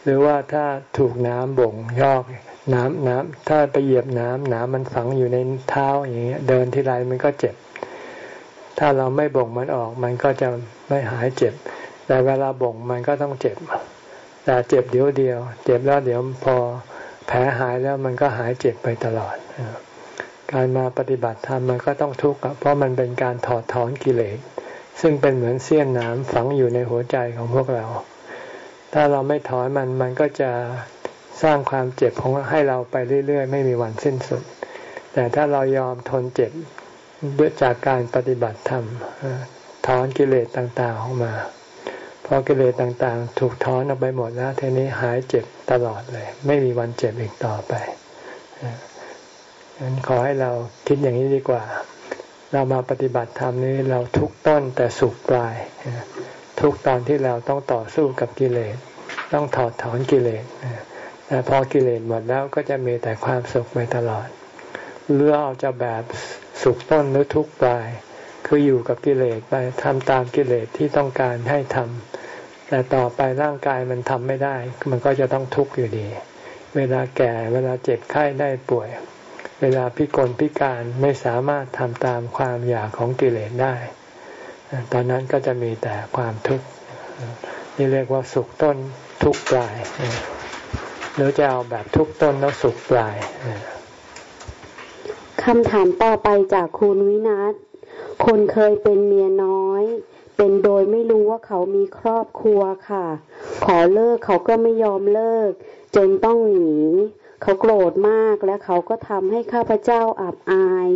หรือว่าถ้าถูกน้ำบ่งยอกน้ำน้ำถ้าไปเหยียบน้ำน้ำมันฝังอยู่ในเท้าอย่างเงี้ย เดินทีไรมันก็เจ็บ ถ้าเราไม่บ่งมันออก มันก็จะไม่หายเจ็บ แต่เวลาบ่งมันก็ต้องเจ็บ แต่เจ็บเดียวเดียว เจ็บแล้วเดี๋ยวพอแผลหายแล้วมันก็หายเจ็บไปตลอด การมาปฏิบัติธรรมมันก็ต้องทุกข์เพราะมันเป็นการถอดถอนกิเลส ซึ่งเป็นเหมือนเสี้ยนน้ำฝังอยู่ในหัวใจของพวกเรา ถ้าเราไม่ถอนมันมันก็จะสร้างความเจ็บของให้เราไปเรื่อย ๆ ไม่มีวันสิ้นสุด แต่ถ้าเรายอมทนเจ็บ จากการปฏิบัติธรรมถอนกิเลสต่างๆออกมาพอกิเลสต่างๆ ถูกถอนออกไปหมดแล้วทีนี้หายเจ็บตลอดเลย ไม่มีวันเจ็บอีกต่อไปงั้นขอให้เราคิดอย่างนี้ดีกว่า เรามาปฏิบัติธรรมนี้เราทุกต้นแต่สุขปลาย ทุกตอนที่เราต้องต่อสู้กับกิเลส ต้องถอดถอนกิเลสแต่พอกิเลสหมดแล้วก็จะมีแต่ความสุขไปตลอดหรือเราจะแบบ สุขต้นหรือทุกปลาย คืออยู่กับกิเลสไปทำตามกิเลสที่ต้องการให้ทำแต่ต่อไปร่างกายมันทำไม่ได้ มันก็จะต้องทุกข์อยู่ดี เวลาแก่เวลาเจ็บไข้ได้ป่วย เวลาพิกลพิการไม่สามารถทำตามความอยากของกิเลสได้ ตอนนั้นก็จะมีแต่ความทุกข์นี่เรียกว่าสุขต้นทุกปลายหรือจะเอาแบบทุกต้นแล้วสุขปลาย คำถามต่อไปจากคุณวินัทคนเคยเป็นเมียน้อย เป็นโดยไม่รู้ว่าเขามีครอบครัวค่ะ ขอเลิกเขาก็ไม่ยอมเลิก จนต้องหนีเขาโกรธมากและเขาก็ทำให้ข้าพเจ้าอับอาย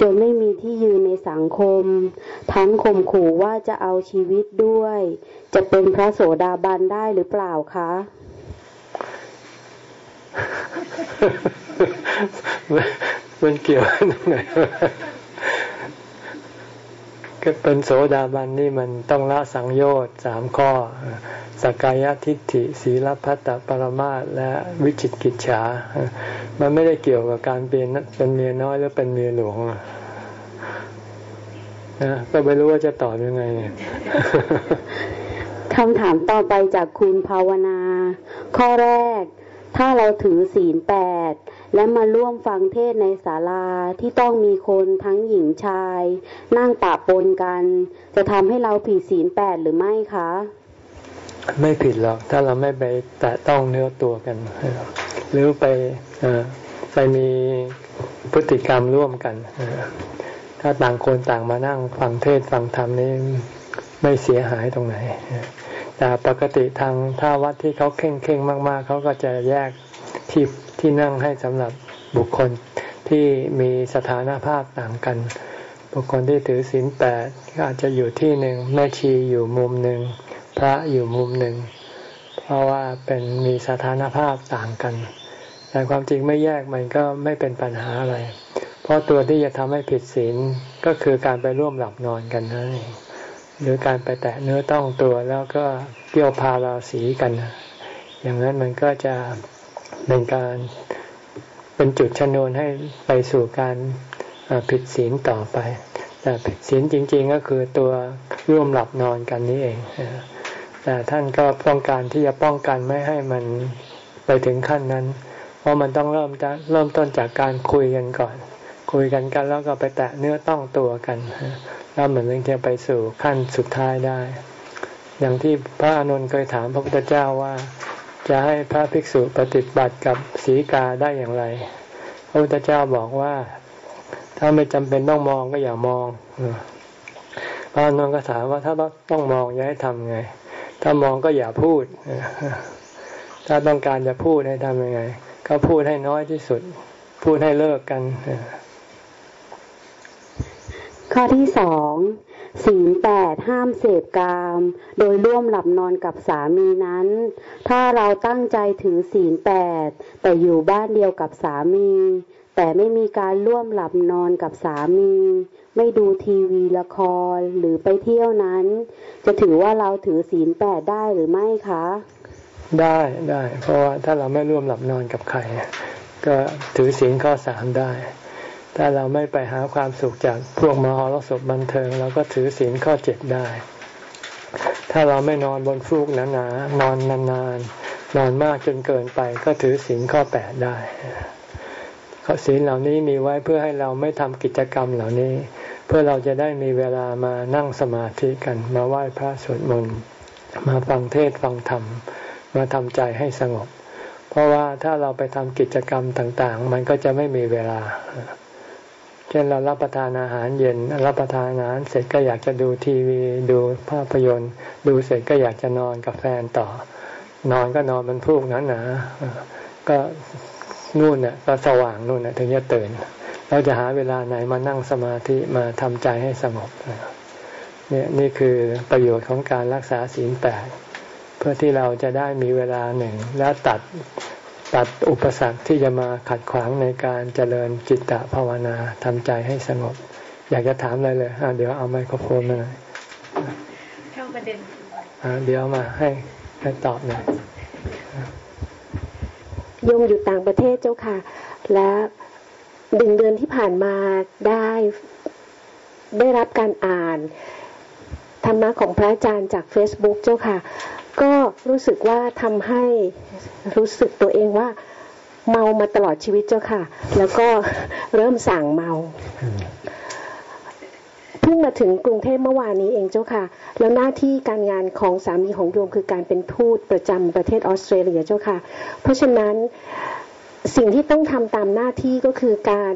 จนไม่มีที่ยืนในสังคม ทั้งข่มขู่ว่าจะเอาชีวิตด้วย จะเป็นพระโสดาบันได้หรือเปล่าคะ มันเกี่ยวกันตรงไหนก็เป็นโสดาบันนี่มันต้องละสังโยชน์สามข้อ สกายทิฏฐิ ศีลพัตตปรมาตและวิจิตกิจฉา มันไม่ได้เกี่ยวกับการเป็นเป็นเมียน้อยหรือเป็นเมียหลวงนะก็ไม่รู้ว่าจะตอบยังไงคำถามต่อไปจากคุณภาวนา ข้อแรก ถ้าเราถือศีลแปด และมาร่วมฟังเทศในศาลาที่ต้องมีคนทั้งหญิงชาย นั่งปะปนกัน จะทำให้เราผิดศีลแปดหรือไม่คะ ไม่ผิดหรอก ถ้าเราไม่ไปแตะต้องเนื้อตัวกัน หรือไปไปมีพฤติกรรมร่วมกัน ถ้าต่างคนต่างมานั่งฟังเทศฟังธรรมนี้ไม่เสียหายตรงไหนแต่ปกติทางถ้าวัดที่เขาเข่งเข่งมาก ๆ เขาก็จะแยกที่ ที่นั่งให้สำหรับบุคคลที่มีสถานภาพต่างกัน บุคคลที่ถือศีลแปดก็อาจจะอยู่ที่หนึ่งแม่ชีอยู่มุมหนึ่ง พระอยู่มุมหนึ่ง เพราะว่าเป็นมีสถานภาพต่างกัน แต่ความจริงไม่แยกมันก็ไม่เป็นปัญหาอะไร เพราะตัวที่จะทำให้ผิดศีลก็คือการไปร่วมหลับนอนกันนั่นเองหรือการไปแตะเนื้อต้องตัวแล้วก็เกี่ยวพาราสีกัน อย่างนั้นมันก็จะ เป็นการเป็นจุดชนวนให้ไปสู่การผิดศีลต่อไป แต่ผิดศีลจริง ๆ ก็คือตัวร่วมหลับนอนกันนี้เอง แต่ท่านก็ป้องกันที่จะป้องกันไม่ให้มันไปถึงขั้นนั้น เพราะมันต้องเริ่มจะเริ่มต้นจากการคุยกันก่อน คุยกันกันแล้วก็ไปแตะเนื้อต้องตัวกันแล้วเหมือนถึงจะไปสู่ขั้นสุดท้ายได้ อย่างที่พระอนุนเคยถามพระพุทธเจ้าว่า จะให้พระภิกษุปฏิบัติกับศีกาได้อย่างไร พระพุทธเจ้าบอกว่า ถ้าไม่จำเป็นต้องมองก็อย่ามองพระนนก็ถามว่าถ้าต้องมองจะให้ทำไง ถ้ามองก็อย่าพูด ถ้าต้องการจะพูดให้ทำยังไง ก็พูดให้น้อยที่สุด พูดให้เลิกกัน ข้อที่สอง ศีลแปดห้ามเสพกาม โดยร่วมหลับนอนกับสามีนั้น ถ้าเราตั้งใจถือศีลแปดแต่อยู่บ้านเดียวกับสามี แต่ไม่มีการร่วมหลับนอนกับสามี ไม่ดูทีวีละครหรือไปเที่ยวนั้น จะถือว่าเราถือศีลแปดได้หรือไม่คะ ได้ได้ เพราะว่าถ้าเราไม่ร่วมหลับนอนกับใคร ก็ถือศีลข้อสามได้ ถ้าเราไม่ไปหาความสุขจากพวกมหรสพบันเทิง เราก็ถือศีลข้อเจ็ดได้ ถ้าเราไม่นอนบนฟูกหนาๆนอนนานๆ นอนมากจนเกินไปก็ถือศีลข้อแปดได้ข้อศีลเหล่านี้มีไว้เพื่อให้เราไม่ทำกิจกรรมเหล่านี้ เพื่อเราจะได้มีเวลามานั่งสมาธิกันมาไหว้พระสวดมนต์มาฟังเทศฟังธรรม มาทำใจให้สงบ เพราะว่าถ้าเราไปทำกิจกรรมต่างๆ มันก็จะไม่มีเวลา เช่นเรารับประทานอาหารเย็น รับประทานอาหารเสร็จก็อยากจะดูทีวี ดูภาพยนตร์ ดูเสร็จก็อยากจะนอนกับแฟนต่อ นอนก็นอนมันพูกนั้นนะก็นู่นเนี่ยก็สว่างนู่นเนี่ยถึงจะตื่น เราจะหาเวลาไหนมานั่งสมาธิมาทำใจให้สงบเนี่ยนี่คือประโยชน์ของการรักษาศีลแปดเพื่อที่เราจะได้มีเวลาหนึ่งแล้วตัด ตัดอุปสรรคที่จะมาขัดขวางในการเจริญจิตตภาวนาทำใจให้สงบ อยากจะถามอะไรเลยเดี๋ยวเอาไมโครโฟนมาเข้าประเด็นเดี๋ยวมาให้ให้ตอบหน่อยยมอยู่ต่างประเทศเจ้าค่ะ และดึงเดือนที่ผ่านมาได้ได้รับการอ่าน ธรรมะของพระอาจารย์จาก Facebook เจ้าค่ะ ก็รู้สึกว่าทำให้รู้สึกตัวเองว่าเมามาตลอดชีวิตเจ้าค่ะ แล้วก็เริ่มสั่งเมาเพิ่งมาถึงกรุงเทพเมื่อวานนี้เองเจ้าค่ะ แล้วหน้าที่การงานของสามีของโยมคือการเป็นทูตประจำประเทศออสเตรเลียเจ้าค่ะ เพราะฉะนั้นสิ่งที่ต้องทำตามหน้าที่ก็คือการ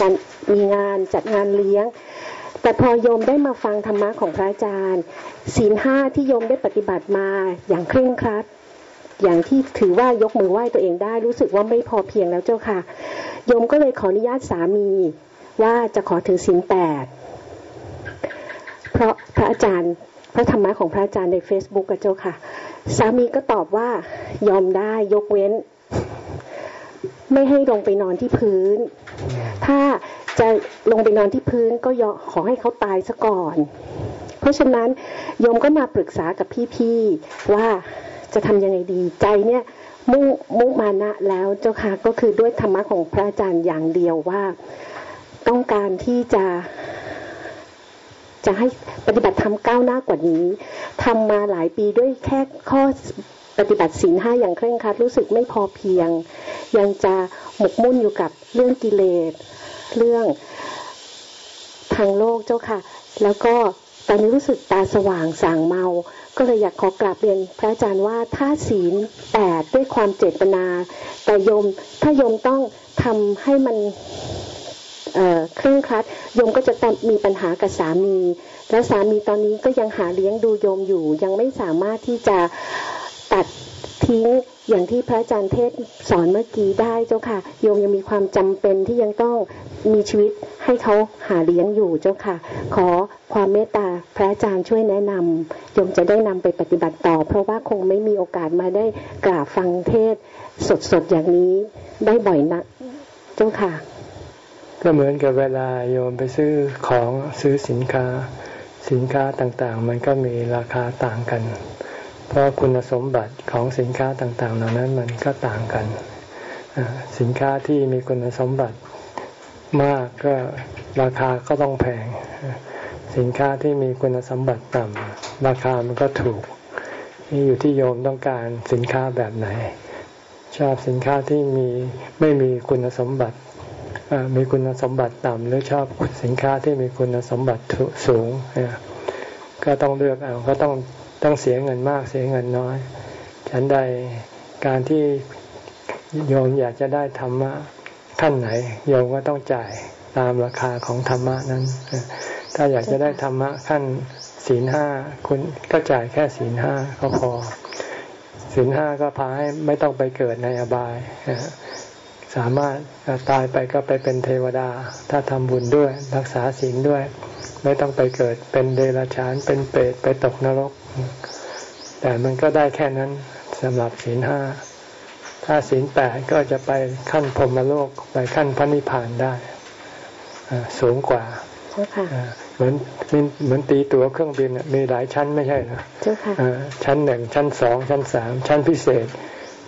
การมีงานจัดงานเลี้ยง แต่พอโยมได้มาฟังธรรมะของพระอาจารย์ ศีลห้าที่โยมได้ปฏิบัติมาอย่างเคร่งครัด อย่างที่ถือว่ายกมือไหว้ตัวเองได้รู้สึกว่าไม่พอเพียงแล้วเจ้าค่ะ โยมก็เลยขออนุญาตสามีว่าจะขอถือศีลแปดเพราะพระอาจารย์พระธรรมะของพระอาจารย์ใน Facebook กับเจ้าค่ะ สามีก็ตอบว่ายอมได้ยกเว้น ไม่ให้ลงไปนอนที่พื้น ถ้า จะลงไปนอนที่พื้นก็ยอขอให้เขาตายซะก่อน เพราะฉะนั้นโยมก็มาปรึกษากับพี่ๆว่าจะทำยังไงดีใจเนี่ยมุ่งมุ่งมานะแล้วเจ้าค่ะก็คือด้วยธรรมะของพระอาจารย์อย่างเดียวว่า ต้องการที่จะ จะให้ปฏิบัติธรรมก้าวหน้ากว่านี้ทำมาหลายปีด้วยแค่ข้อปฏิบัติศีลห้าอย่างเคร่งครัดรู้สึกไม่พอเพียง ยังจะหมกมุ่นอยู่กับเรื่องกิเลส เรื่องทางโลกเจ้าค่ะ แล้วก็ตอนนี้รู้สึกตาสว่างสางเมา ก็เลยอยากขอกราบเรียนพระอาจารย์ว่าถ้าศีลแปดด้วยความเจตนา แต่โยมถ้าโยมต้องทำให้มันเคร่งครัดโยมก็จะมีปัญหากับสามี และสามีตอนนี้ก็ยังหาเลี้ยงดูโยมอยู่ ยังไม่สามารถที่จะตัด ทิ้งอย่างที่พระอาจารย์เทศสอนเมื่อกี้ได้เจ้าค่ะ โยมยังมีความจำเป็นที่ยังต้องมีชีวิตให้เขาหาเลี้ยงอยู่เจ้าค่ะ ขอความเมตตาพระอาจารย์ช่วยแนะนำโยมจะได้นำไปปฏิบัติต่อ เพราะว่าคงไม่มีโอกาสมาได้กราบฟังเทศสดๆอย่างนี้ได้บ่อยนักเจ้าค่ะ ก็เหมือนกับเวลาโยมไปซื้อของซื้อสินค้า สินค้าต่างๆ มันก็มีราคาต่างกัน เพราะคุณสมบัติของสินค้าต่างๆ เหล่านั้นมันก็ต่างกันสินค้าที่มีคุณสมบัติมากก็ราคาก็ต้องแพง สินค้าที่มีคุณสมบัติต่ำราคามันก็ถูกนี่อยู่ที่โยมต้องการสินค้าแบบไหน ชอบสินค้าที่มีไม่มีคุณสมบัติมีคุณสมบัติต่ำหรือชอบสินค้าที่มีคุณสมบัติสูงก็ต้องเลือกเอาก็ต้อง ต้องเสียเงินมากเสียเงินน้อย ฉันใดการที่โยมอยากจะได้ธรรมะขั้นไหน โยมก็ต้องจ่ายตามราคาของธรรมะนั้น ถ้าอยากจะได้ธรรมะขั้นศีลห้าคุณก็จ่ายแค่ศีลห้าก็พอศีลห้าก็พาให้ไม่ต้องไปเกิดในอบาย สามารถตายไปก็ไปเป็นเทวดา ถ้าทำบุญด้วยรักษาศีลด้วย ไม่ต้องไปเกิดเป็นเดรัจฉานเป็นเปรตไปตกนรก แต่มันก็ได้แค่นั้นสำหรับศีลห้า ถ้าศีลแปดก็จะไปขั้นพรมโลกไปขั้นพระนิพพานได้สูงกว่าเหมือนเหมือนตีตั๋วเครื่องบินมีหลายชั้นไม่ใช่เหรอชั้นหนึ่งชั้นสองชั้นสามชั้นพิเศษ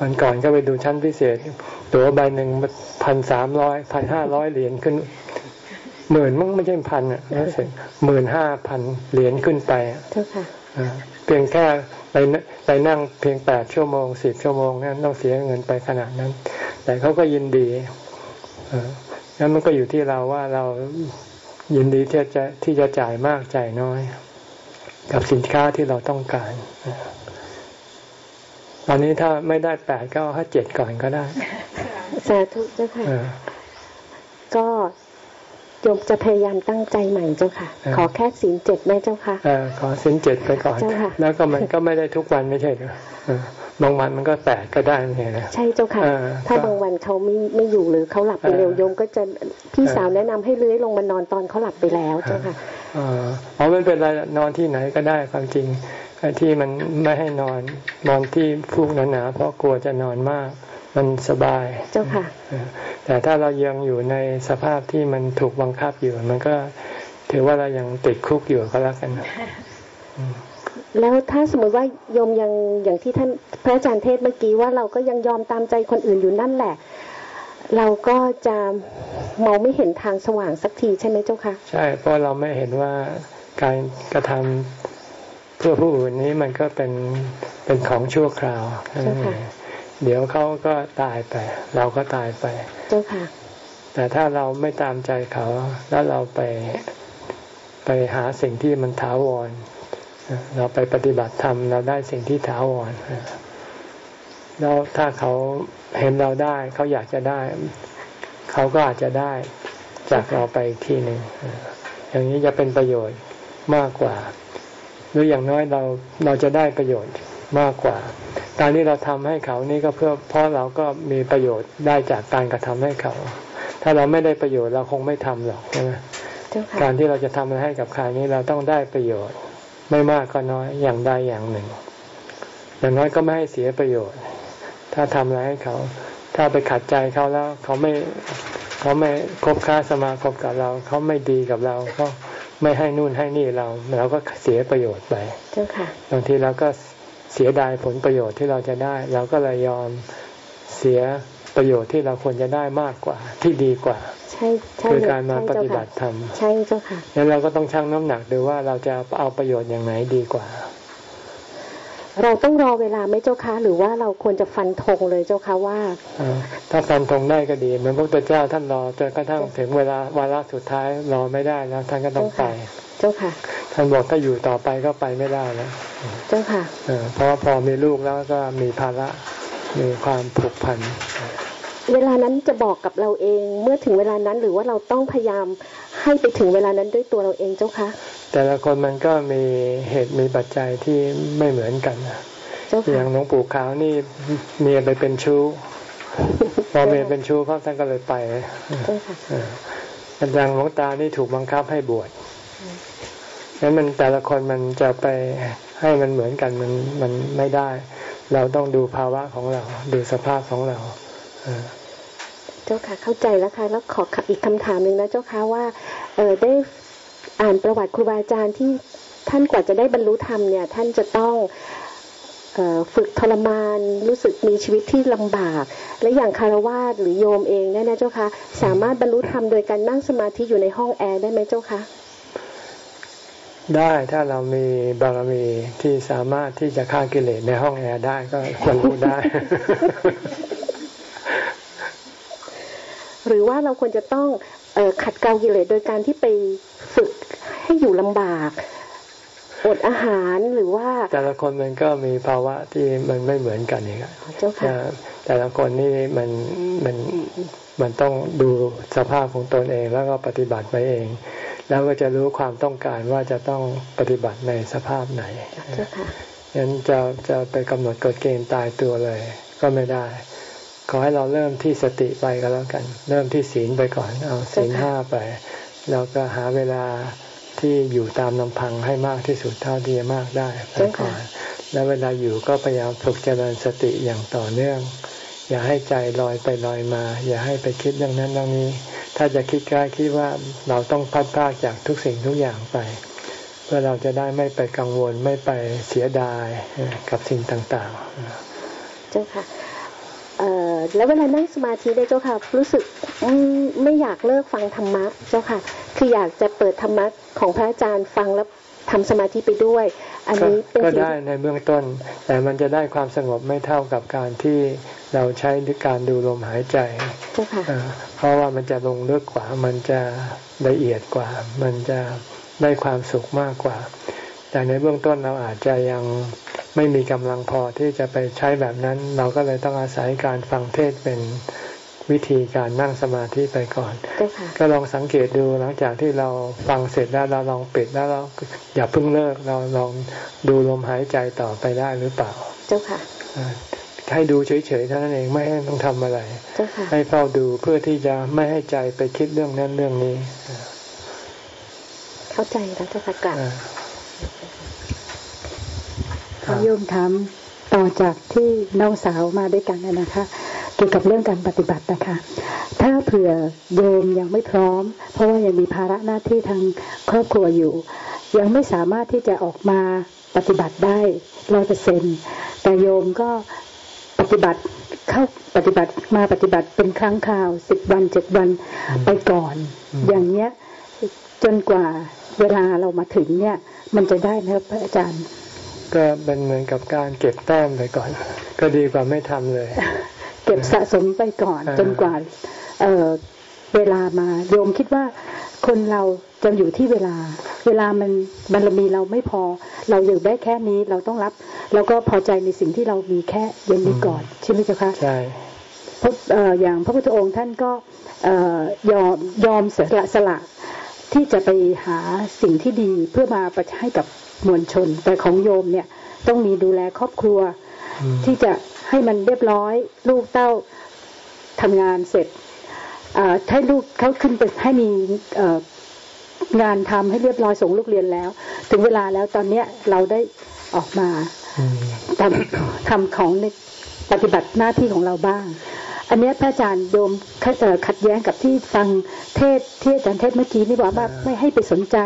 มันก่อนก็ไปดูชั้นพิเศษ ตั๋วใบหนึ่งพันสามร้อยพันห้าร้อยเหรียญขึ้นหมื่นมั้งไม่ใช่พันอะรู้สึกหมื่นห้าพันเหรียญขึ้นไป เพียงแค่ไปไปนั่งเพียงแปดชั่วโมงสิบชั่วโมงนั้นต้องเสียเงินไปขนาดนั้น แต่เขาก็ยินดีนั้นมันก็อยู่ที่เราว่าเรายินดีที่จะที่จะจ่ายมากจ่ายน้อย กับสินค้าที่เราต้องการตอนนี้ถ้าไม่ได้แปดก็ให้เจ็ดก่อนก็ได้สาธุเจ้าค่ะก็โยมจะพยายามตั้งใจใหม่เจ้าค่ะ ขอแค่ศีลเจ็ดแม่เจ้าค่ะอขอศีลเจ็ดไปก่อน แล้วก็มันก็ไม่ได้ทุกวันไม่ใช่เหรอบางวันมันก็แปดก็ได้ไม่ใช่นะใช่เจ้าค่ะ ถ้าบางวันเขาไม่ไม่อยู่หรือเขาหลับไปเร็วโยมก็จะพี่สาวแนะนำให้เลื้อยลงมานอนตอนเขาหลับไปแล้วเจ้าค่ะอ๋อไม่เป็นไรนอนที่ไหนก็ได้ความจริงที่มันไม่ให้นอนนอนที่ฟูกหนาๆเพราะกลัวจะนอนมาก มันสบาย เจ้าค่ะ แต่ถ้าเรายังอยู่ในสภาพที่มันถูกบังคับอยู่ มันก็ถือว่าเรายังติดคุกอยู่ก็แล้วกัน แล้วถ้าสมมติว่าโยมยังอย่างที่ท่านพระอาจารย์เทศเมื่อกี้ว่าเราก็ยังยอมตามใจคนอื่นอยู่นั่นแหละ เราก็จะมองไม่เห็นทางสว่างสักทีใช่ไหมเจ้าค่ะใช่ เพราะเราไม่เห็นว่าการกระทำเพื่อผู้อื่นนี้มันก็เป็นเป็นของชั่วคราวใช่ไหม เดี๋ยวเขาก็ตายไป เราก็ตายไป เจ้าค่ะ แต่ถ้าเราไม่ตามใจเขา แล้วเราไปไปหาสิ่งที่มันถาวร เราไปปฏิบัติธรรมเราได้สิ่งที่ถาวรแล้วถ้าเขาเห็นเราได้ เขาอยากจะได้ เขาก็อาจจะได้ จากเราไปอีกที่หนึ่งอย่างนี้จะเป็นประโยชน์มากกว่า หรืออย่างน้อยเราเราจะได้ประโยชน์ มากกว่า การที่เราทำให้เขานี่ก็เพื่อเพราะเราก็มีประโยชน์ได้จากการกระทำให้เขา ถ้าเราไม่ได้ประโยชน์เราคงไม่ทำหรอกใช่ไหมการที่เราจะทำอะไรให้กับใครนี้เราต้องได้ประโยชน์ ไม่มากก็น้อยอย่างใดอย่างหนึ่งออย่างน้อยก็ไม่ให้เสียประโยชน์ ถ้าทำอะไรให้เขา ถ้าไปขัดใจเขาแล้ว เขาไม่เขาไม่คบค้าสมาคบกับเรา เขาไม่ดีกับเราเขาไม่ให้นู่นให้นี่เรา เราก็เสียประโยชน์ไปเจ้าค่ะบางทีเราก็ เสียดายผลประโยชน์ที่เราจะได้ เราก็เลยยอมเสียประโยชน์ที่เราควรจะได้มากกว่า ที่ดีกว่า ใช่ใช่คือการมาใช่ปเจ้ฏิบัค่ะติธรรมใช่เจ้าค่ะงั้นเราก็ต้องชั่งน้ำหนักดูว่าเราจะเอาประโยชน์อย่างไหนดีกว่า เราต้องรอเวลาไหมเจ้าคะหรือว่าเราควรจะฟันธงเลยเจ้าคะว่าอ่าถ้าฟันธงได้ก็ดีเหมือนพระพุทธเจ้าท่านรอจนกระทั่งถึงเวลาวาระสุดท้ายรอไม่ได้แล้วท่านก็ต้องไป เจ้าค่ะ ท่านบอกถ้าอยู่ต่อไปก็ไปไม่ได้แล้วเจ้าค่ะเออเพราะว่าพอมีลูกแล้วก็มีภาระมีความผูกพันเวลานั้นจะบอกกับเราเองเมื่อถึงเวลานั้นหรือว่าเราต้องพยายามให้ไปถึงเวลานั้นด้วยตัวเราเองเจ้าคะ แต่ละคนมันก็มีเหตุมีปัจจัยที่ไม่เหมือนกันนะเจ้าอค่ะย่างหลวงปู่ขาวนี่เมียไปเป็นชู้พอเมียเป็นชู้เขาท่านก็เลยไปเจ้าค่ะเอออาจารย์หลวงตานี่ถูกบังคับให้บวช งั้นมันแต่ละคนมันจะไปให้มันเหมือนกันมันมันไม่ได้ เราต้องดูภาวะของเรา ดูสภาพของเราเจ้าค่ะเข้าใจแล้วค่ะแล้วขออีกคำถามหนึ่งนะเจ้าค่ะว่าเออได้อ่านประวัติครูบาอาจารย์ที่ท่านกว่าจะได้บรรลุธรรมเนี่ย ท่านจะต้องฝึกทรมานรู้สึกมีชีวิตที่ลำบาก และอย่างคารวาสหรือโยมเองเนี่ยนะเจ้าคะสามารถบรรลุธรรมโดยการนั่งสมาธิอยู่ในห้องแอร์ได้ไหมเจ้าคะ ได้ถ้าเรามีบารมีที่สามารถที่จะฆ่ากิเลสในห้องแอร์ได้ก็บรรลุได้ หรือว่าเราควรจะต้องเออขัดเกลากิเลสโดยการที่ไปฝึกให้อยู่ลำบาก อดอาหารหรือว่า แต่ละคนมันก็มีภาวะที่มันไม่เหมือนกันเองอะเจ้าค่ะแต่ละคนนี่มันมันมันต้องดูสภาพของตนเองแล้วก็ปฏิบัติไปเอง แล้วก็จะรู้ความต้องการว่าจะต้องปฏิบัติในสภาพไหนเจ้าค่ะงั้นจะจะไปกำหนดกฎเกณฑ์ตายตัวเลย ก็ไม่ได้ ขอให้เราเริ่มที่สติไปก็แล้วกัน เริ่มที่ศีลไปก่อน เอาศีลห้าไป แล้วก็หาเวลาที่อยู่ตามลำพังให้มากที่สุดเท่าที่จะมากได้ไปก่อน แล้วเวลาอยู่ก็พยายามฝึกเจริญสติอย่างต่อเนื่อง อย่าให้ใจลอยไปลอยมา อย่าให้ไปคิดเรื่องนั้นเรื่องนี้ ถ้าจะคิดก็คิดว่าเราต้องพัดพากจากทุกสิ่งทุกอย่างไป เพื่อเราจะได้ไม่ไปกังวลไม่ไปเสียดายกับสิ่งต่างๆ เจ้าค่ะแล้วเวลานั่งสมาธิเนี่ยเจ้าค่ะรู้สึกไม่อยากเลิกฟังธรรมะเจ้าค่ะ คืออยากจะเปิดธรรมะของพระอาจารย์ฟังแล้ว ทำสมาธิไปด้วย อันๆก็นี้เป็นก็สิ่งได้ในเบื้องต้น แต่มันจะได้ความสงบไม่เท่ากับการที่เราใช้ด้วยการดูลมหายใจเจ้าค่ะเอ่อเพราะว่ามันจะลงลึกกว่า มันจะละเอียดกว่า มันจะได้ความสุขมากกว่า แต่ในเบื้องต้นเราอาจจะยังไม่มีกำลังพอที่จะไปใช้แบบนั้น เราก็เลยต้องอาศัยการฟังเทศน์เป็น วิธีการนั่งสมาธิไปก่อนเจ้าค่ะก็ลองสังเกตดูหลังจากที่เราฟังเสร็จแล้วเราลองปิดแล้วเราอย่าเพิ่งเลิกเราลองดูลมหายใจต่อไปได้หรือเปล่า เจ้าค่ะอ่าให้ดูเฉยๆเท่านั้นเองไม่ให้ต้องทำอะไรเจ้าค่ะให้เฝ้าดูเพื่อที่จะไม่ให้ใจไปคิดเรื่องนั้นเรื่องนี้ เข้าใจแล้วเจ้าค่ะกลับอ่าขอโยมถามต่อจากที่น้องสาวมาด้วยกันนะนะคะ เกี่ยวกับเรื่องการปฏิบัตินะคะ ถ้าเผื่อโยมยังไม่พร้อม เพราะว่ายังมีภาระหน้าที่ทางครอบครัวอยู่ ยังไม่สามารถที่จะออกมาปฏิบัติได้ร้อยเปอร์เซ็นแต่โยมก็ปฏิบัติเข้าปฏิบัติมาปฏิบัติเป็นครั้งคราวสิบวันเจ็ดวันไปก่อน อย่างเนี้ยจนกว่าเวลาเรามาถึงเนี่ย มันจะได้ไหมครับอาจารย์ ก็เป็นเหมือนกับการเก็บแต้มไปก่อน ก็ดีกว่าไม่ทำเลย เก็บสะสมไปก่อนอ่าจนกว่าเออเวลามาโยมคิดว่าคนเราจะอยู่ที่เวลา เวลามันบารมีเราไม่พอ เราอยู่ได้แค่นี้เราต้องรับ แล้วก็พอใจในสิ่งที่เรามีแค่เย็นนี้ก่อนใช่ไหมเจ้าคะใช่เพราะเอ่ออย่างพระพุทธองค์ท่านก็เอ่อยอมยอมเสียสละสละที่จะไปหาสิ่งที่ดีเพื่อมาประให้กับมวลชน แต่ของโยมเนี่ยต้องมีดูแลครอบครัวอืมที่จะ ให้มันเรียบร้อย ลูกเต้าทำงานเสร็จให้ลูกเขาขึ้นไปให้มีงานทำให้เรียบร้อยส่งลูกเรียนแล้ว ถึงเวลาแล้วตอนเนี้ยเราได้ออกมาทำทำของปฏิบัติหน้าที่ของเราบ้าง อันนี้พระอาจารย์โยมขัดแย้งกับที่ฟังเทศที่อาจารย์เทศเมื่อกี้นี่บอกว่าไม่ให้ไปสนใจ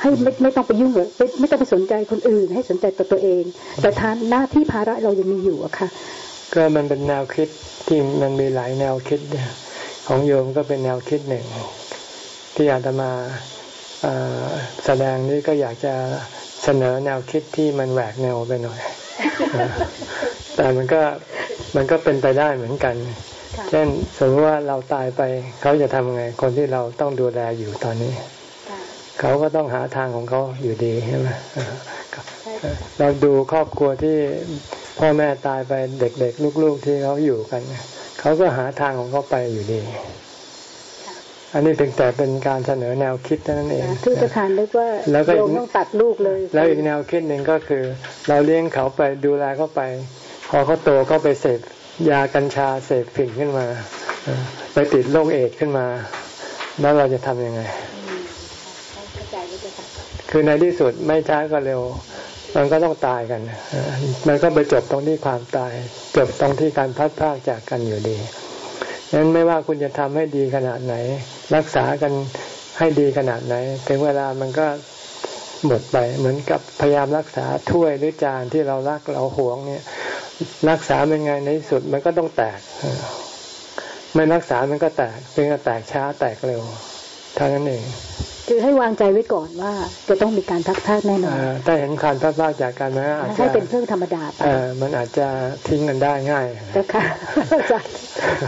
ให้ไม่ไม่ต้องไปยุ่งเลยไม่ไม่ต้องไปสนใจคนอื่น ให้สนใจตัวตัวเอง แต่ทานหน้าที่ภาระเรายังมีอยู่อะค่ะ ก็มันเป็นแนวคิดที่มันมีหลายแนวคิดของโยมก็เป็นแนวคิดหนึ่ง ที่อาตมาแสดงนี้ก็อยากจะเสนอแนวคิดที่มันแหวกแนวไปหน่อย แต่มันก็มันก็เป็นไปได้เหมือนกัน เช่นสมมติว่าเราตายไปเขาจะทำไง คนที่เราต้องดูแลอยู่ตอนนี้ เขาก็ต้องหาทางของเขาอยู่ดีใช่ไหมเราดูครอบครัวที่พ่อแม่ตายไปเด็กๆ ลูกๆที่เขาอยู่กันเขาก็หาทางของเขาไปอยู่ดี อันนี้เพียงแต่เป็นการเสนอแนวคิดเท่านั้นเองทุกจะทานนึกว่าแล้วก็ต้องตัดลูกเลย แล้วอีกแนวคิดหนึ่งก็คือ เราเลี้ยงเขาไปดูแลเขาไป พอเขาโตเขาไปเสพ ยากัญชาเสพฝิ่นขึ้นมา ไปติดโรคเอดขึ้นมา แล้วเราจะทำยังไง คือในที่สุดไม่ช้าก็เร็ว มันก็ต้องตายกัน มันก็ไปจบตรงที่ความตาย จบตรงที่การพัดพากจากกันอยู่ดีนั้นไม่ว่าคุณจะทำให้ดีขนาดไหน รักษากันให้ดีขนาดไหน ถึงเวลามันก็หมดไปเหมือนกับพยายามรักษาถ้วยหรือจานที่เรารักเราหวงเนี่ย รักษาเป็นไงในที่สุดมันก็ต้องแตก ไม่รักษามันก็แตกเป็นก็แตกช้าแตกเร็วเท่านั้นเองคือให้วางใจไว้ก่อนว่าจะต้องมีการพักพากแน่นอนถ้าเห็นการพักพากจากกันมันอาจจะให้เป็นเรื่องธรรมดาไปมันอาจจะทิ้งกันได้ง่ายเจ้าค่ะ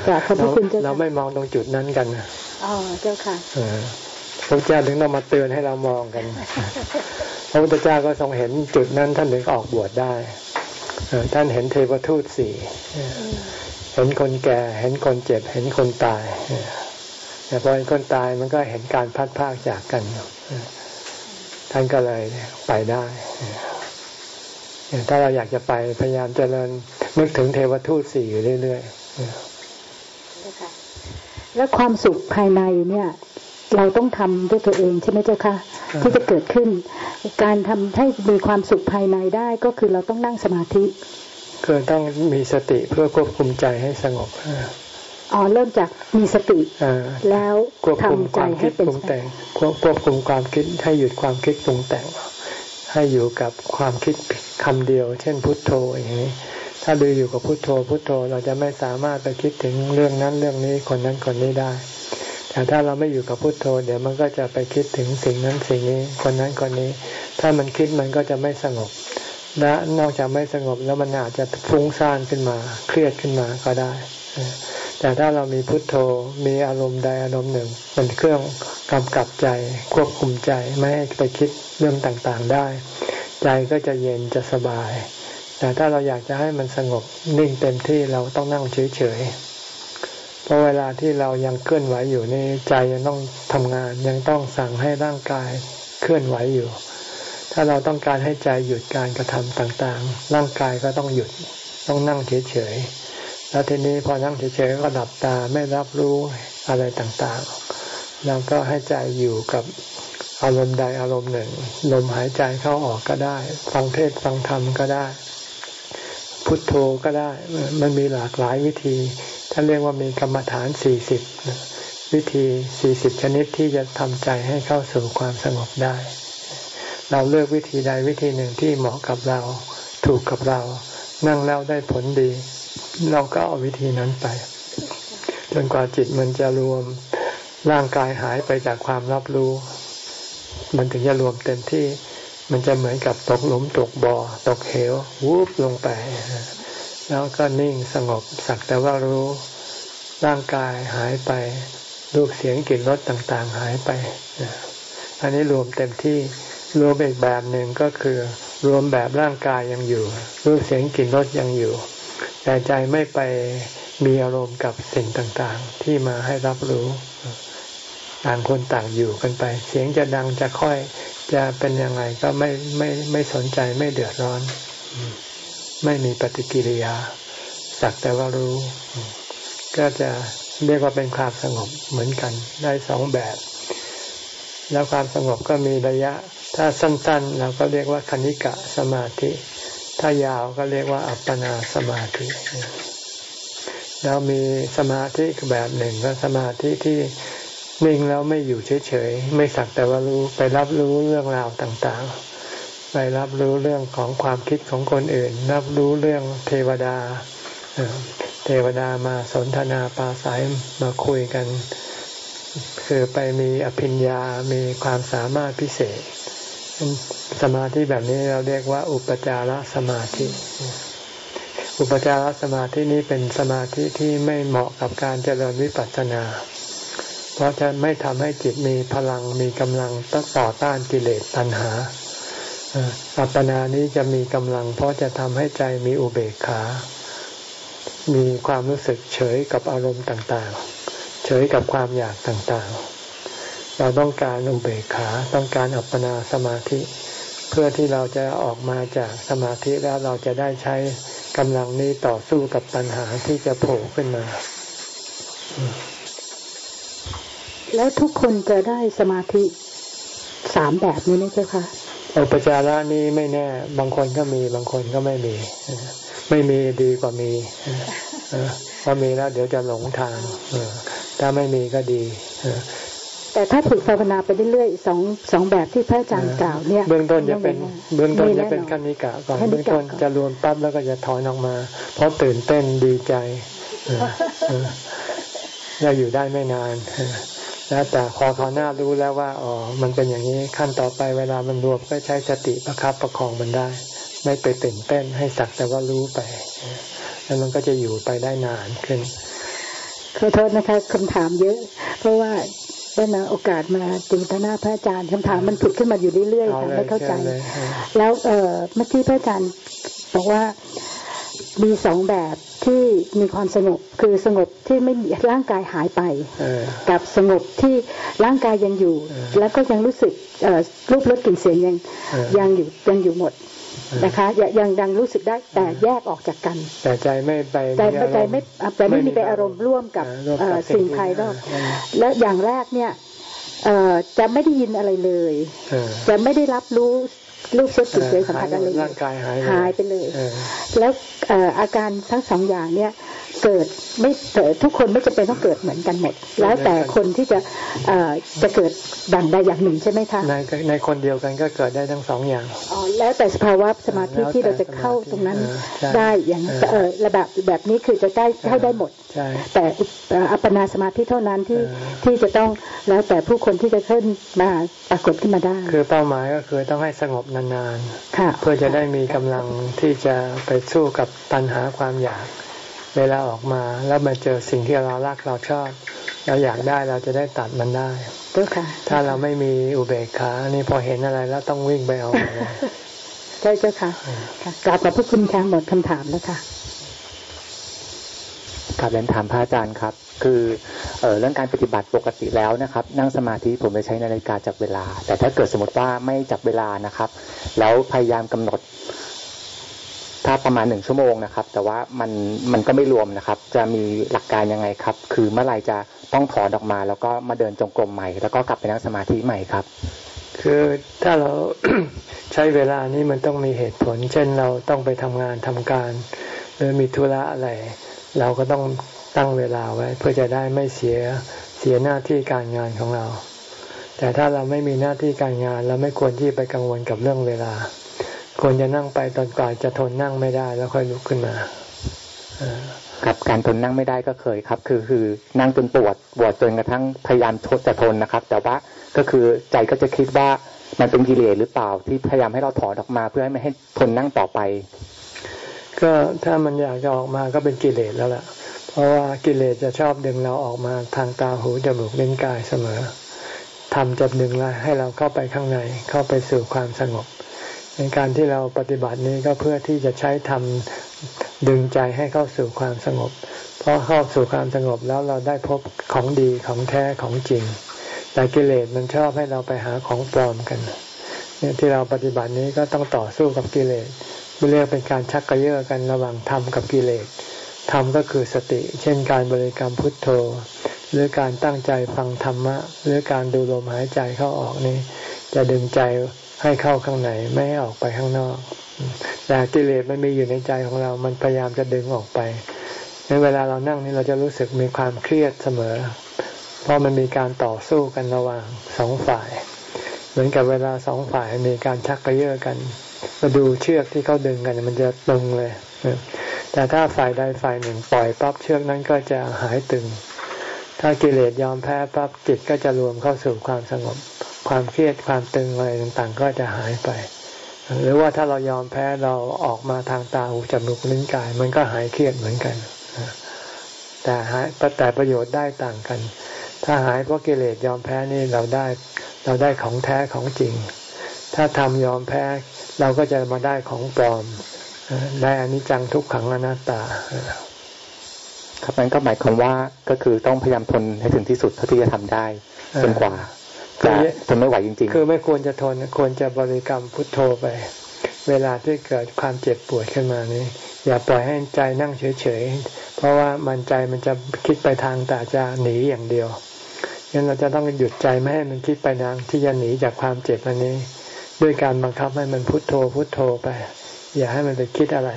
จ้าขอบคุณเจ้าเราไม่มองตรงจุดนั้นกันอ๋อเจ้าค่ะพระเจ้าถึงต้องมาเตือนให้เรามองกัน พระพุทธเจ้าก็ทรงเห็นจุดนั้นท่านถึงออกบวชได้ ท่านเห็นเทวทูตสี่เห็นคนแก่ เห็นคนเจ็บ เห็นคนตายแต่พอเห็นคนตายมันก็เห็นการพัดพากจากกันท่านก็เลยไปได้ถ้าเราอยากจะไปพยายามเจริญนึกถึงเทวทูตสี่อยู่เรื่อยๆแล้วความสุขภายในเนี่ย เราต้องทำด้วยตัวเองใช่ไหมเจ้าคะที่จะเกิดขึ้น การทำให้มีความสุขภายในได้ก็คือเราต้องนั่งสมาธิคือต้องมีสติเพื่อควบคุมใจให้สงบอ๋อเริ่มจากมีสติแล้วควบคุมความคิดปรุงแต่งควบคุมความคิดให้หยุดความคิดปรุงแต่ง ให้อยู่กับความคิดคำเดียว เช่นพุทโธอย่างนี้ ถ้าดูอยู่กับพุทโธพุทโธเราจะไม่สามารถไปคิดถึงเรื่องนั้นเรื่องนี้คนนั้นคนนี้ได้ แต่ถ้าเราไม่อยู่กับพุทโธ เดี๋ยวมันก็จะไปคิดถึงสิ่งนั้นสิ่งนี้คนนั้นคนนี้ ถ้ามันคิดมันก็จะไม่สงบและนอกจากไม่สงบแล้วมันอาจจะฟุ้งซ่านขึ้นมาเครียดขึ้นมาก็ได้ แต่ถ้าเรามีพุทโธมีอารมณ์ใดอารมณ์หนึ่งเป็นเครื่องกำกับใจควบคุมใจไม่ให้ไปคิดเรื่องต่างๆได้ ใจก็จะเย็นจะสบาย แต่ถ้าเราอยากจะให้มันสงบนิ่งเต็มที่เราต้องนั่งเฉยๆ ราะเวลาที่เรายังเคลื่อนไหวอยู่ในใจยังต้องทำงาน ยังต้องสั่งให้ร่างกายเคลื่อนไหวอยู่ ถ้าเราต้องการให้ใจหยุดการกระทำต่างๆ ร่างกายก็ต้องหยุด ต้องนั่งเฉยๆ แล้วทีนี้พอนั่งเฉยๆก็ดับตาไม่รับรู้อะไรต่างๆ แล้วก็ให้ใจอยู่กับอารมณ์ใดอารมณ์หนึ่ง ลมหายใจเข้าออกก็ได้ ฟังเทศฟังธรรมก็ได้ พุทโธก็ได้ มันมีหลากหลายวิธีท่านเรียกว่ามีกรรมฐานสี่สิบวิธีสี่สิบชนิดที่จะทำใจให้เข้าสู่ความสงบได้ เราเลือกวิธีใดวิธีหนึ่งที่เหมาะกับเราถูกกับเรา นั่งแล้วได้ผลดี เราก็เอาวิธีนั้นไป จนกว่าจิตมันจะรวมร่างกายหายไปจากความรับรู้ มันถึงจะรวมเต็มที่ มันจะเหมือนกับตกหลุมตกบ่อตกเหววูบลงไป แล้วก็นิ่งสงบสักแต่ว่ารู้ร่างกายหายไปรูปเสียงกลิ่นรสต่างๆหายไป อันนี้รวมเต็มที่รวมอีกแบบหนึ่งก็คือ รวมแบบร่างกายยังอยู่ รูปเสียงกลิ่นรสยังอยู่ แต่ใจไม่ไปมีอารมณ์กับสิ่งต่างๆ ที่มาให้รับรู้ ต่างคนต่างอยู่กันไป เสียงจะดังจะค่อยจะเป็นยังไงก็ไม่ไม่ไม่สนใจไม่เดือดร้อน ไม่มีปฏิกิริยา สักแต่ว่ารู้ ก็จะเรียกว่าเป็นความสงบเหมือนกัน ได้สองแบบ แล้วความสงบก็มีระยะ ถ้าสั้นๆเราก็เรียกว่าคณิกะสมาธิ ถ้ายาวก็เรียกว่าอัปปนาสมาธิแล้วมีสมาธิแบบหนึ่งก็สมาธิที่ นิ่งแล้วไม่อยู่เฉยๆ ไม่สักแต่ว่ารู้ไปรับรู้เรื่องราวต่างๆ ไปรับรู้เรื่องของความคิดของคนอื่น รับรู้เรื่องเทวดา เทวดามาสนทนาปาศัยมาคุยกัน คือไปมีอภิญญา มีความสามารถพิเศษ สมาธิแบบนี้เราเรียกว่า อุปจารสมาธิ อุปจารสมาธินี้เป็นสมาธิที่ไม่เหมาะกับการเจริญวิปัสสนา เพราะจะไม่ทำให้จิตมีพลังมีกำลังต่อต้านกิเลสตัณหาอัปปนานี้จะมีกำลัง เพราะจะทำให้ใจมีอุเบกขา มีความรู้สึกเฉยกับอารมณ์ต่างๆ เฉยกับความอยากต่างๆ เราต้องการอุเบกขาต้องการอัปปนาสมาธิ เพื่อที่เราจะออกมาจากสมาธิแล้วเราจะได้ใช้กำลังนี้ต่อสู้กับปัญหาที่จะโผล่ขึ้นมา แล้วทุกคนจะได้สมาธิสามแบบนี้ไหมเจ้าคะอุปจาระนี้ไม่แน่ บางคนก็มีบางคนก็ไม่มี ไม่มีดีกว่ามีพอมีแล้วเดี๋ยวจะหลงทางถ้าไม่มีก็ดีแต่ถ้าฝึกภาวนาไปเรื่อยๆสองสองแบบที่พระอาจารย์กล่าวเนี่ยเบื้องต้นจะเป็นเบื้องต้นจะเป็นขั้นิกะก่อนเบื้องต้นจะรวมปั๊บแล้วก็จะถอนออกมา เพราะตื่นเต้นดีใจจะอยู่ได้ไม่นาน แล้วแต่พอเขาหน้ารู้แล้วว่าอ๋อมันเป็นอย่างนี้ขั้นต่อไปเวลามันรวมก็ใช้สติประครับประคองมันได้ ไม่ไปตื่นเต้นให้สักแต่ว่ารู้ไป แล้วมันก็จะอยู่ไปได้นานขึ้นขอโทษนะคะคำถามเยอะ เพราะว่าได้มาโอกาสมาจิงตนาพระอาจารย์คำถามมันผุดขึ้นมาอยู่เรื่อยๆค่ะไม่เข้าใจ แล้วเออเมื่อกี้พระอาจารย์บอกว่า มีสองแบบที่มีความสงบคือสงบที่ไม่มีร่างกายหายไปกับสงบที่ร่างกายยังอยู่ แล้วก็ยังรู้สึกรูปรสกลิ่นเสียงยังยังอยู่ยังอยู่หมดนะคะยังยังรู้สึกได้แต่แยกออกจากกัน แต่ใจไม่ไปแต่ใจไม่แต่ไม่มีไปอารมณ์ร่วมกับสิ่งภายนอกและอย่างแรกเนี่ยจะไม่ได้ยินอะไรเลย จะไม่ได้รับรู้ รูปรสจิตใจสัมผัสอะไรร่างกายหายหายไปเลย แล้วอาการทั้งสองอย่างเนี่ย เกิดไม่เกิดทุกคนไม่จำเป็นต้องเกิดเหมือนกันหมด แล้วแต่คนที่จะจะเกิดดังใดอย่างหนึ่งใช่ไหมคะในในคนเดียวกันก็เกิดได้ทั้งสองอย่างอ๋อแล้วแต่สภาวะสมาธิที่เราจะเข้าตรงนั้นได้อย่างเออระแบบแบบนี้คือจะได้ให้ได้หมด แต่อัปปนาสมาธิเท่านั้นที่ที่จะต้องแล้วแต่ผู้คนที่จะขึ้นมาปรากฏขึ้นมาได้ คือเป้าหมายก็คือต้องให้สงบนานๆเพื่อจะได้มีกำลังที่จะไปสู้กับปัญหาความอยาก เวลาออกมาแล้วมาเจอสิ่งที่เรารักเราชอบ เราอยากได้เราจะได้ตัดมันได้ ถ้าเราไม่มีอุเบกขานี่พอเห็นอะไรแล้วต้องวิ่งไปเอาใช่เจ้าค่ะกลับมาพระคุณค่ะหมดคำถามแล้วค่ะกลับเรียนถามพระอาจารย์ครับ คือเออเรื่องการปฏิบัติปกติแล้วนะครับ นั่งสมาธิผมไปใช้นาฬิกาจับเวลา แต่ถ้าเกิดสมมติว่าไม่จับเวลานะครับ แล้วพยายามกำหนด ถ้าประมาณหนึ่งชั่วโมงนะครับ แต่ว่ามันมันก็ไม่รวมนะครับ จะมีหลักการยังไงครับ คือเมื่อไรจะต้องถอนออกมา แล้วก็มาเดินจงกรมใหม่ แล้วก็กลับไปนั่งสมาธิใหม่ครับ คือถ้าเราใช้เวลานี้มันต้องมีเหตุผล เช่นเราต้องไปทำงานทำการ หรือมีธุระอะไร เราก็ต้องตั้งเวลาไว้ เพื่อจะได้ไม่เสียเสียหน้าที่การงานของเรา แต่ถ้าเราไม่มีหน้าที่การงาน เราไม่ควรที่ไปกังวลกับเรื่องเวลา ควรจะนั่งไปตอนกว่าจะทนนั่งไม่ได้ แล้วค่อยลุกขึ้นมาครับการทนนั่งไม่ได้ก็เคยครับ คือคือนั่งจนปวดปวดจนกระทั่งพยายามทดจะทนนะครับ แต่ว่าก็คือใจก็จะคิดว่ามันเป็นกิเลสหรือเปล่าที่พยายามให้เราถอนออกมาเพื่อให้ไม่ให้ทนนั่งต่อไป ก็ถ้ามันอยากจะออกมาก็เป็นกิเลสแล้วล่ะ เพราะว่ากิเลสจะชอบดึงเราออกมาทางตาหูจมูกลิ้นกายเสมอทำจะดึงเราให้เราเข้าไปข้างในเข้าไปสู่ความสงบ ในการที่เราปฏิบัตินี้ก็เพื่อที่จะใช้ทำดึงใจให้เข้าสู่ความสงบ เพราะเข้าสู่ความสงบแล้วเราได้พบของดีของแท้ของจริง แต่กิเลสมันชอบให้เราไปหาของปลอมกันเนี่ยที่เราปฏิบัตินี้ก็ต้องต่อสู้กับกิเลสเรียกเป็นการชักกระเยาะกันระหว่างธรรมกับกิเลสธรรมก็คือสติ เช่นการบริกรรมพุทโธ หรือการตั้งใจฟังธรรมะ หรือการดูลมหายใจเข้าออกนี้ จะดึงใจ ให้เข้าข้างในไม่ให้ออกไปข้างนอก แต่กิเลสมันมีอยู่ในใจของเรา มันพยายามจะดึงออกไป ในเวลาเรานั่งนี่เราจะรู้สึกมีความเครียดเสมอ เพราะมันมีการต่อสู้กันระหว่างสองฝ่าย เหมือนกับเวลาสองฝ่ายมีการชักกระเยาะกันมาดูเชือกที่เขาดึงกันมันจะตึงเลย แต่ถ้าฝ่ายใดฝ่ายหนึ่งปล่อยปั๊บเชือกนั้นก็จะหายตึง ถ้ากิเลสยอมแพ้ปั๊บจิตก็จะรวมเข้าสู่ความสงบ ความเครียดความตึงอะไรต่างๆ ก็จะหายไป หรือว่าถ้าเรายอมแพ้เราออกมาทางตาหูจมูกลิ้นกาย มันก็หายเครียดเหมือนกันแต่หายแต่ประโยชน์ได้ต่างกัน ถ้าหายเพราะกิเลสยอมแพ้นี่เราได้ เราได้ของแท้ของจริง ถ้าทำยอมแพ้เราก็จะมาได้ของปลอมได้อันนี้จังทุกขังอนัตตาครับนั้นก็หมายความว่าก็คือต้องพยายามทนให้ถึงที่สุดเท่าที่จะทำได้จนกว่า จะทนไม่ไหวจริง ๆ คือไม่ควรจะทนควรจะบริกรรมพุทโธไป เวลาที่เกิดความเจ็บปวดขึ้นมานี้ อย่าปล่อยให้ใจนั่งเฉยๆ เพราะว่ามันใจมันจะคิดไปทางแต่จะหนีอย่างเดียวงั้นเราจะต้องหยุดใจไม่ให้มันคิดไปทางที่จะหนีจากความเจ็บอันนี้ ด้วยการบังคับให้มันพุทโธพุทโธไป อย่าให้มันไปคิดอะไร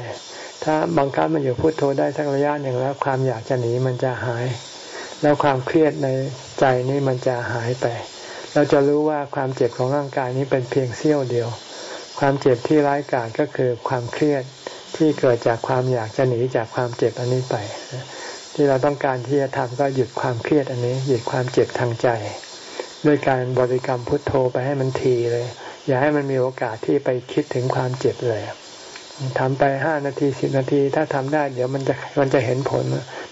ถ้าบังคับมันอยู่พุทโธได้สักระยะหนึ่งแล้ว ความอยากจะหนีมันจะหาย แล้วความเครียดในใจนี้มันจะหายไป เราจะรู้ว่าความเจ็บของร่างกายนี้เป็นเพียงเสี้ยวเดียว ความเจ็บที่ร้ายกาจก็คือความเครียดที่เกิดจากความอยากจะหนีจากความเจ็บอันนี้ไป ที่เราต้องการที่จะทำก็หยุดความเครียดอันนี้ หยุดความเจ็บทางใจ ด้วยการบริกรรมพุทโธไปให้มันทีเลย อย่าให้มันมีโอกาสที่ไปคิดถึงความเจ็บเลยทำไปห้านาทีสิบนาที ถ้าทำได้ เดี๋ยวมันจะมันจะเห็นผล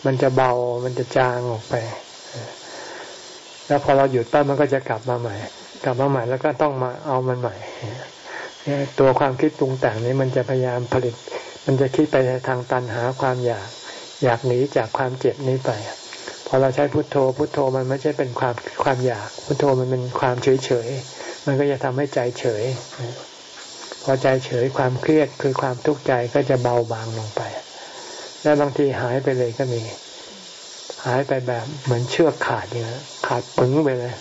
มันจะเบามันจะจางออกไป แล้วพอเราหยุดปั๊บมันก็จะกลับมาใหม่ กลับมาใหม่แล้วก็ต้องมาเอามันใหม่ตัวความคิดปรุงแต่งนี้มันจะพยายามผลิต มันจะคิดไปในทางตันหาความอยากอยากหนีจากความเจ็บนี้ไป พอเราใช้พุทโธ พุทโธมันไม่ใช่เป็นความความอยาก พุทโธมันเป็นความเฉยเฉยมันก็จะทำให้ใจเฉย พอใจเฉยความเครียดคือความทุกข์ใจก็จะเบาบางลงไป และบางทีหายไปเลยก็มี หายไปแบบเหมือนเชือกขาดอย่างนี้ขาดปึ้งไปเลย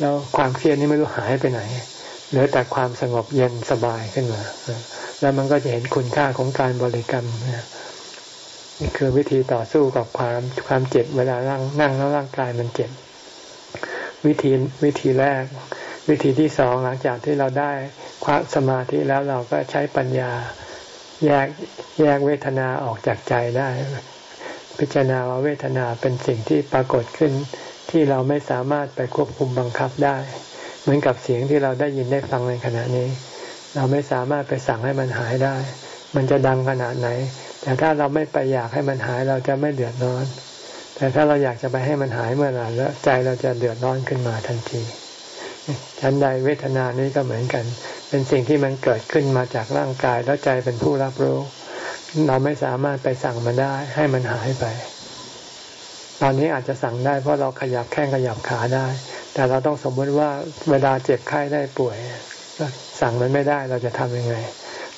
แล้วความเครียดนี่ไม่รู้หายไปไหนเหลือแต่ความสงบเย็นสบายขึ้นมา แล้วมันก็จะเห็นคุณค่าของการบริกรรมนี่คือวิธีต่อสู้กับความความเจ็บเวลานั่งนั่งแล้วร่างกายมันเจ็บ วิธีวิธีแรก วิธีที่สองหลังจากที่เราได้ความสมาธิแล้วเราก็ใช้ปัญญาแยกแยกเวทนาออกจากใจได้ พิจารณาว่าเวทนาเป็นสิ่งที่ปรากฏขึ้น ที่เราไม่สามารถไปควบคุมบังคับได้ เหมือนกับเสียงที่เราได้ยินได้ฟังในขณะนี้ เราไม่สามารถไปสั่งให้มันหายได้ มันจะดังขนาดไหน แต่ถ้าเราไม่ไปอยากให้มันหายเราจะไม่เดือดร้อน แต่ถ้าเราอยากจะไปให้มันหายเมื่อไหร่แล้วใจเราจะเดือดร้อนขึ้นมาทันทีชั้นใดเวทนานี้ก็เหมือนกัน เป็นสิ่งที่มันเกิดขึ้นมาจากร่างกายแล้วใจเป็นผู้รับรู้ เราไม่สามารถไปสั่งมันได้ ให้มันหายไป ตอนนี้อาจจะสั่งได้เพราะเราขยับแข้งขยับขาได้ แต่เราต้องสมมติว่าเวลาเจ็บไข้ได้ป่วย สั่งมันไม่ได้เราจะทำยังไง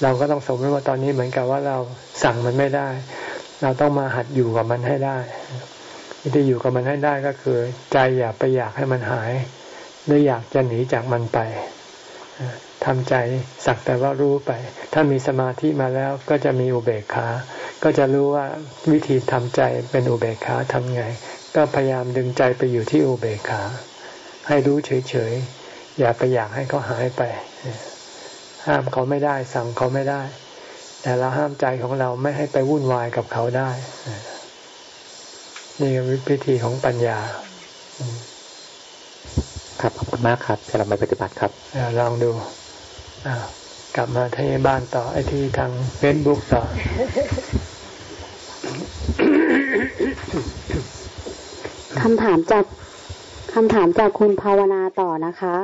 เราก็ต้องสมมติว่าตอนนี้เหมือนกับว่าเราสั่งมันไม่ได้ เราต้องมาหัดอยู่กับมันให้ได้วิธีอยู่กับมันให้ได้ก็คือ ใจอย่าไปอยากให้มันหาย หรืออยากจะหนีจากมันไป ทำใจสักแต่ว่ารู้ไป ถ้ามีสมาธิมาแล้วก็จะมีอุเบกขา ก็จะรู้ว่าวิธีทำใจเป็นอุเบกขาทำไง ก็พยายามดึงใจไปอยู่ที่อุเบกขา ให้รู้เฉยๆ อย่าไปอยากให้เขาหายไป ห้ามเขาไม่ได้ สั่งเขาไม่ได้ แต่เราห้ามใจของเราไม่ให้ไปวุ่นวายกับเขาได้ นี่วิธีของปัญญาครับขอบคุณมากครับจะนำไปปฏิบัติครับลองดู กลับมาที่บ้านต่อไอที่ทางเฟซบุ๊กต่อ คำถามจากคำถามจากคุณภาวนาต่อนะคะ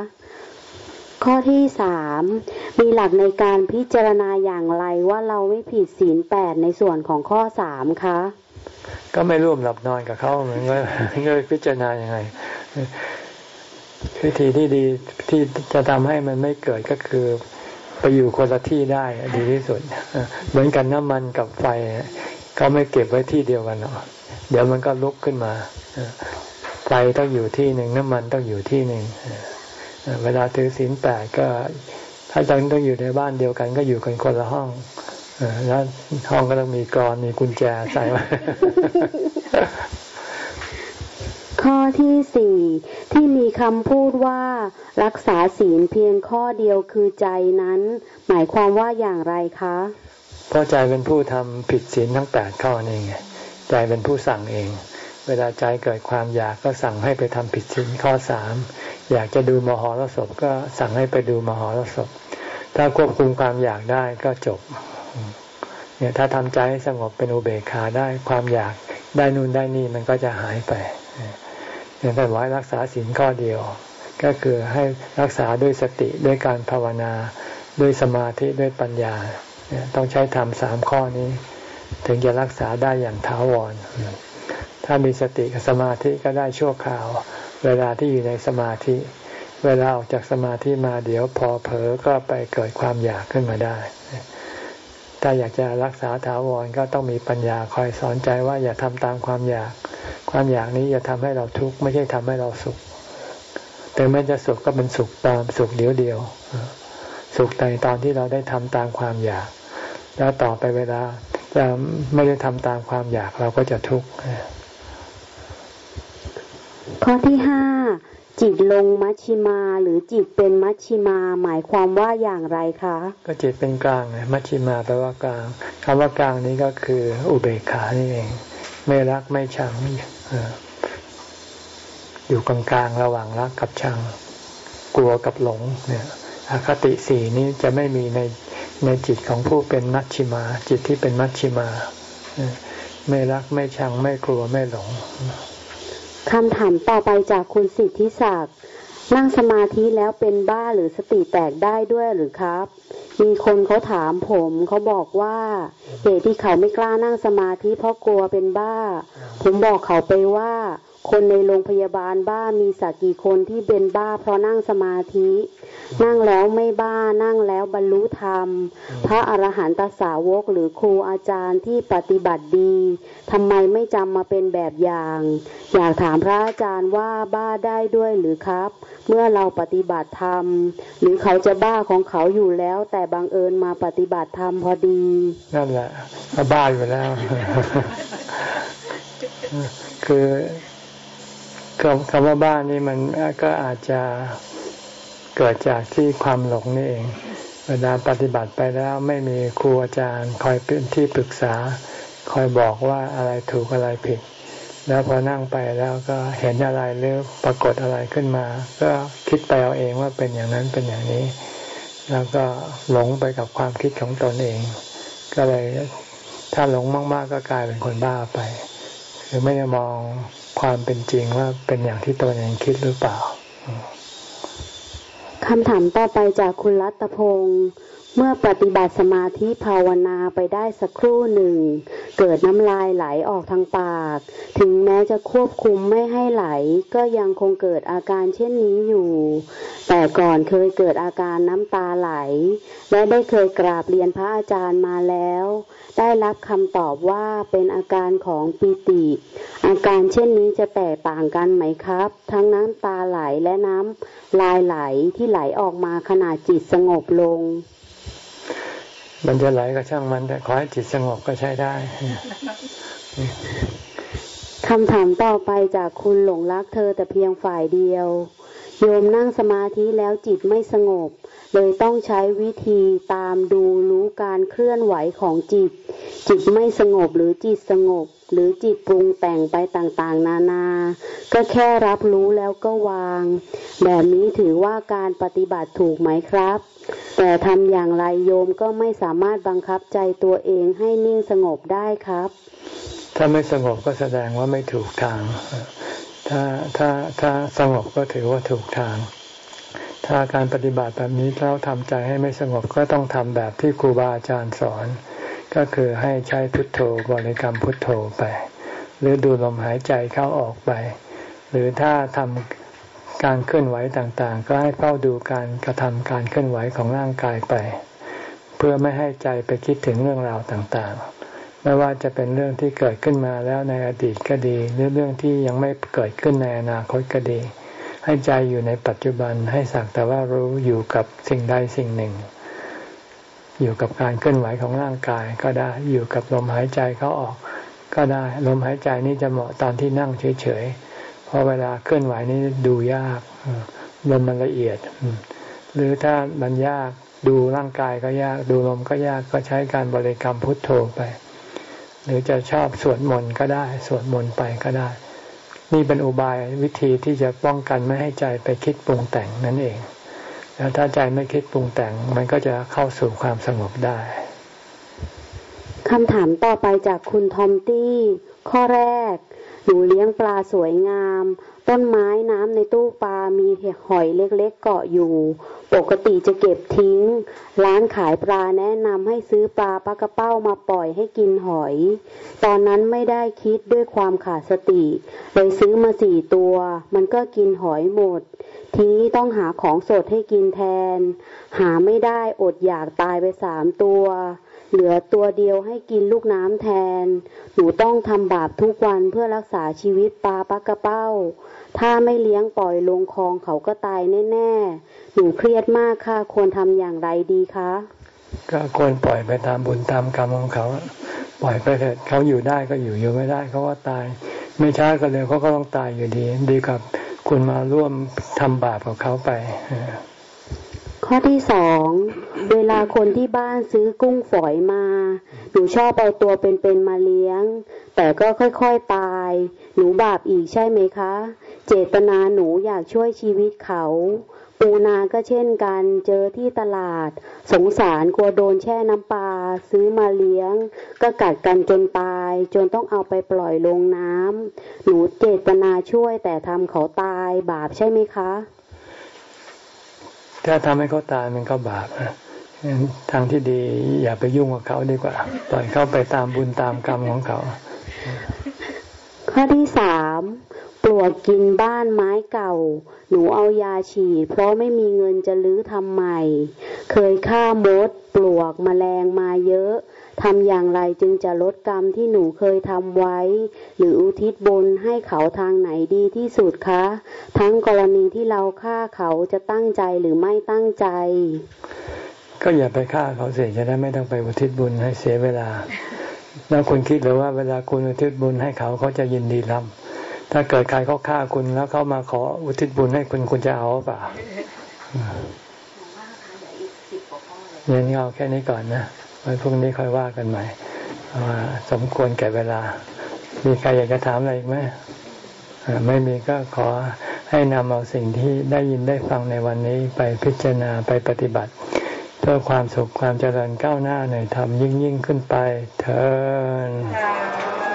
ข้อที่สามมีหลักในการพิจารณาอย่างไรว่าเราไม่ผิดศีลแปดในส่วนของข้อสามคะ ก็ไม่ร่วมหลับนอนกับเขาเหมือนกันก็พิจารณาอย่างไร วิธีที่ดีที่จะทำให้มันไม่เกิดก็คือไปอยู่คนละที่ได้ดีที่สุด เหมือนกันน้ำมันกับไฟเขาไม่เก็บไว้ที่เดียวกันหรอกเดี๋ยวมันก็ลุกขึ้นมาไฟต้องอยู่ที่หนึ่งน้ำมันต้องอยู่ที่หนึ่งเวลาถือศีลแปดก็ถ้าจังต้องอยู่ในบ้านเดียวกันก็อยู่กันคนละห้องแล้วห้องก็ต้องมีกรอนมีกุญแจใส่ไว้ ข้อที่สี่ที่มีคำพูดว่ารักษาศีลเพียงข้อเดียวคือใจนั้น หมายความว่าอย่างไรคะเพราะใจเป็นผู้ทำผิดศีลทั้งแปดข้อนี่ไงใจเป็นผู้สั่งเอง เวลาใจเกิดความอยากก็สั่งให้ไปทำผิดศีลข้อสามอยากจะดูมหรสพก็สั่งให้ไปดูมหรสพ ถ้าควบคุมความอยากได้ก็จบเนี่ยถ้าทำใจให้สงบเป็นอุเบกขาได้ความอยากได้นู่นได้นี่มันก็จะหายไป อย่างท่านว่ารักษาศีลข้อเดียว ก็คือให้รักษาด้วยสติด้วยการภาวนาด้วยสมาธิด้วยปัญญา ต้องใช้ทำสามข้อนี้ ถึงจะรักษาได้อย่างถาวร ถ้ามีสติกับสมาธิก็ได้ชั่วคราว เวลาที่อยู่ในสมาธิ เวลาออกจากสมาธิมาเดี๋ยวพอเผลอก็ไปเกิดความอยากขึ้นมาได้ ถ้าอยากจะรักษาถาวรก็ต้องมีปัญญาคอยสอนใจว่าอย่าทำตามความอยาก ความอยากนี้อย่าทำให้เราทุกข์ไม่ใช่ทำให้เราสุขแต่แม้จะสุขก็เป็นสุขตามสุขเดียวเดียว สุขในตอนที่เราได้ทำตามความอยาก แล้วต่อไปเวลาจะไม่ได้ทำตามความอยากเราก็จะทุกข์ข้อที่ห้า จิตลงมัชชิมาหรือจิตเป็นมัชชิมาหมายความว่าอย่างไรคะ ก็จิตเป็นกลางไงมัชชิมาแปลว่ากลางคำว่ากลางนี้ก็คืออุเบกขานี่เอง ไม่รักไม่ชังอยู่กลางๆระหว่างรักกับชัง กลัวกับหลงเนี่ยอคติสี่นี้จะไม่มีในในจิตของผู้เป็นมัชชิมา จิตที่เป็นมัชชิมา ไม่รักไม่ชังไม่กลัวไม่หลง คำถามต่อไปจากคุณสิทธิศักดิ์นั่งสมาธิแล้วเป็นบ้าหรือสติแตกได้ด้วยหรือครับ มีคนเขาถามผมเขาบอกว่าเหตุที่เขาไม่กล้านั่งสมาธิเพราะกลัวเป็นบ้า ผมบอกเขาไปว่า คนในโรงพยาบาลบ้ามีสักกี่คนที่เป็นบ้าเพราะนั่งสมาธิ นั่งแล้วไม่บ้านั่งแล้วบรรลุธรรม พระอรหันตสาวกหรือครูอาจารย์ที่ปฏิบัติดีทำไมไม่จำมาเป็นแบบอย่าง อยากถามพระอาจารย์ว่าบ้าได้ด้วยหรือครับ เมื่อเราปฏิบัติธรรม หรือเขาจะบ้าของเขาอยู่แล้ว แต่บังเอิญมาปฏิบัติธรรมพอดีนั่นแหละบ้าอยู่แล้ว คือ คำว่าบ้านนี่มันก็อาจจะเกิดจากที่ความหลงนี่เอง เวลาปฏิบัติไปแล้วไม่มีครูอาจารย์คอยเป็นที่ปรึกษา คอยบอกว่าอะไรถูกอะไรผิด แล้วพอนั่งไปแล้วก็เห็นอะไรหรือปรากฏอะไรขึ้นมา ก็คิดไปเอาเองว่าเป็นอย่างนั้นเป็นอย่างนี้ แล้วก็หลงไปกับความคิดของตนเอง ก็เลยถ้าหลงมาก ๆ ก็กลายเป็นคนบ้าไป คือไม่ได้มอง ความเป็นจริงว่าเป็นอย่างที่ตัวเองคิดหรือเปล่าคำถามต่อไปจากคุณรัตพงศ์เมื่อปฏิบัติสมาธิภาวนาไปได้สักครู่หนึ่ง เกิดน้ำลายไหลออกทางปาก ถึงแม้จะควบคุมไม่ให้ไหล ก็ยังคงเกิดอาการเช่นนี้อยู่ แต่ก่อนเคยเกิดอาการน้ำตาไหล และได้เคยกราบเรียนพระอาจารย์มาแล้ว ได้รับคำตอบว่าเป็นอาการของปีติ อาการเช่นนี้จะแตกต่างกันไหมครับ ทั้งน้ำตาไหลและน้ำลายไหลที่ไหลออกมาขณะจิตสงบลง มันจะไหลก็ช่างมันแต่ขอให้จิตสงบก็ใช้ได้คำถามต่อไปจากคุณหลงรักเธอแต่เพียงฝ่ายเดียว โยมนั่งสมาธิแล้วจิตไม่สงบ เลยต้องใช้วิธีตามดูรู้การเคลื่อนไหวของจิต จิตไม่สงบหรือจิตสงบ หรือจิตปรุงแต่งไปต่างๆ นานา ก็แค่รับรู้แล้วก็วาง แบบนี้ถือว่าการปฏิบัติถูกไหมครับ แต่ทำอย่างไรโยมก็ไม่สามารถบังคับใจตัวเองให้นิ่งสงบได้ครับ ถ้าไม่สงบก็แสดงว่าไม่ถูกทาง ถ้าถ้าถ้าสงบก็ถือว่าถูกทาง ถ้าการปฏิบัติแบบนี้แล้วทำใจให้ไม่สงบก็ต้องทำแบบที่ครูบาอาจารย์สอน ก็คือให้ใช้พุทโธบริกรรมพุทโธไป หรือดูลมหายใจเข้าออกไป หรือถ้าทำการเคลื่อนไหวต่างๆ ก็ให้เฝ้าดูการกระทำการเคลื่อนไหวของร่างกายไป เพื่อไม่ให้ใจไปคิดถึงเรื่องราวต่างๆ ไม่ว่าจะเป็นเรื่องที่เกิดขึ้นมาแล้วในอดีตก็ดี หรือเรื่องที่ยังไม่เกิดขึ้นในอนาคตก็ดี ให้ใจอยู่ในปัจจุบันให้สักแต่ว่ารู้อยู่กับสิ่งใดสิ่งหนึ่ง อยู่กับการเคลื่อนไหวของร่างกายก็ได้อยู่กับลมหายใจเขาออกก็ได้ลมหายใจนี้จะเหมาะตอนที่นั่งเฉยๆเพราะเวลาเคลื่อนไหวนี้ดูยากลมมันละเอียด หรือถ้ามันยากดูร่างกายก็ยากดูลมก็ยากก็ใช้การบริกรรมพุทโธไป หรือจะชอบสวดมนต์ก็ได้ สวดมนต์ไปก็ได้ นี่เป็นอุบายวิธีที่จะป้องกันไม่ให้ใจไปคิดปรุงแต่งนั่นเอง แล้วถ้าใจไม่คิดปรุงแต่ง มันก็จะเข้าสู่ความสงบได้คำถามต่อไปจากคุณทอมตี้ ข้อแรก หนูเลี้ยงปลาสวยงาม ต้นไม้น้ำในตู้ปลา มีหอยเล็กๆเกาะอยู่ ปกติจะเก็บทิ้ง ร้านขายปลาแนะนำให้ซื้อปลาปลากระเป้ามาปล่อยให้กินหอย ตอนนั้นไม่ได้คิดด้วยความขาดสติ เลยซื้อมาสี่ตัว มันก็กินหอยหมด ทีนี้ต้องหาของสดให้กินแทน หาไม่ได้อดอยากตายไปสามตัว เหลือตัวเดียวให้กินลูกน้ำแทน หนูต้องทำบาปทุกวันเพื่อรักษาชีวิตปลาปักกระเป้า ถ้าไม่เลี้ยงปล่อยลงคลองเขาก็ตายแน่ ๆ หนูเครียดมากค่ะควรทำอย่างไรดีคะ ก็ควรปล่อยไปตามบุญตามกรรมของเขา ปล่อยไปเถิดเขาอยู่ได้ก็อยู่อยู่ไม่ได้เขาก็ตาย ไม่ช้าก็เร็วเขาก็ต้องตายอยู่ดี ดีกับคุณมาร่วมทำบาปกับเขาไป ข้อที่สองเวลาคนที่บ้านซื้อกุ้งฝอยมาหนูชอบเอาตัวเป็นๆมาเลี้ยง แต่ก็ค่อยๆตาย หนูบาปอีกใช่ไหมคะ เจตนาหนูอยากช่วยชีวิตเขา ปูนาก็เช่นกันเจอที่ตลาด สงสารกลัวโดนแช่น้ำปลาซื้อมาเลี้ยง ก็กัดกันจนตาย จนต้องเอาไปปล่อยลงน้ำหนูเจตนาช่วยแต่ทำเขาตายบาปใช่ไหมคะ ถ้าทำให้เขาตายมันก็บาปทางที่ดีอย่าไปยุ่งกับเขาดีกว่า ปล่อยเขาไปตามบุญตามกรรมของเขา ข้อที่สามปลวกกินบ้านไม้เก่า หนูเอายาฉีด เพราะไม่มีเงินจะลื้อทำใหม่ เคยฆ่ามด ปลวกมแมลงมาเยอะ ทำอย่างไรจึงจะลดกรรมที่หนูเคยทำไว้ หรืออุทิศบุญให้เขาทางไหนดีที่สุดคะ ทั้งกรณีที่เราฆ่าเขาจะตั้งใจหรือไม่ตั้งใจ ก็อย่าไปฆ่าเขาเสียจะได้ไม่ต้องไปอุทิศบุญให้เสียเวลา แล้วคุณคิดหรือว่าเวลาคุณอุทิศบุญให้เขาเขาจะยินดีรับถ้าเกิดใครเขาฆ่าคุณแล้วเขามาขออุทิศบุญให้คุณคุณจะเอาเปล่าอย่างนี้เอาแค่นี้ก่อนนะไว้พรุ่งนี้ค่อยว่ากันใหม่ว่าสมควรแก่เวลา มีใครอยากจะถามอะไรอีกไหมไม่มีก็ขอให้นำเอาสิ่งที่ได้ยินได้ฟังในวันนี้ไปพิจารณาไปปฏิบัติ เพื่อความสุขความเจริญก้าวหน้าในธรรมยิ่งยิ่งขึ้นไปเถิด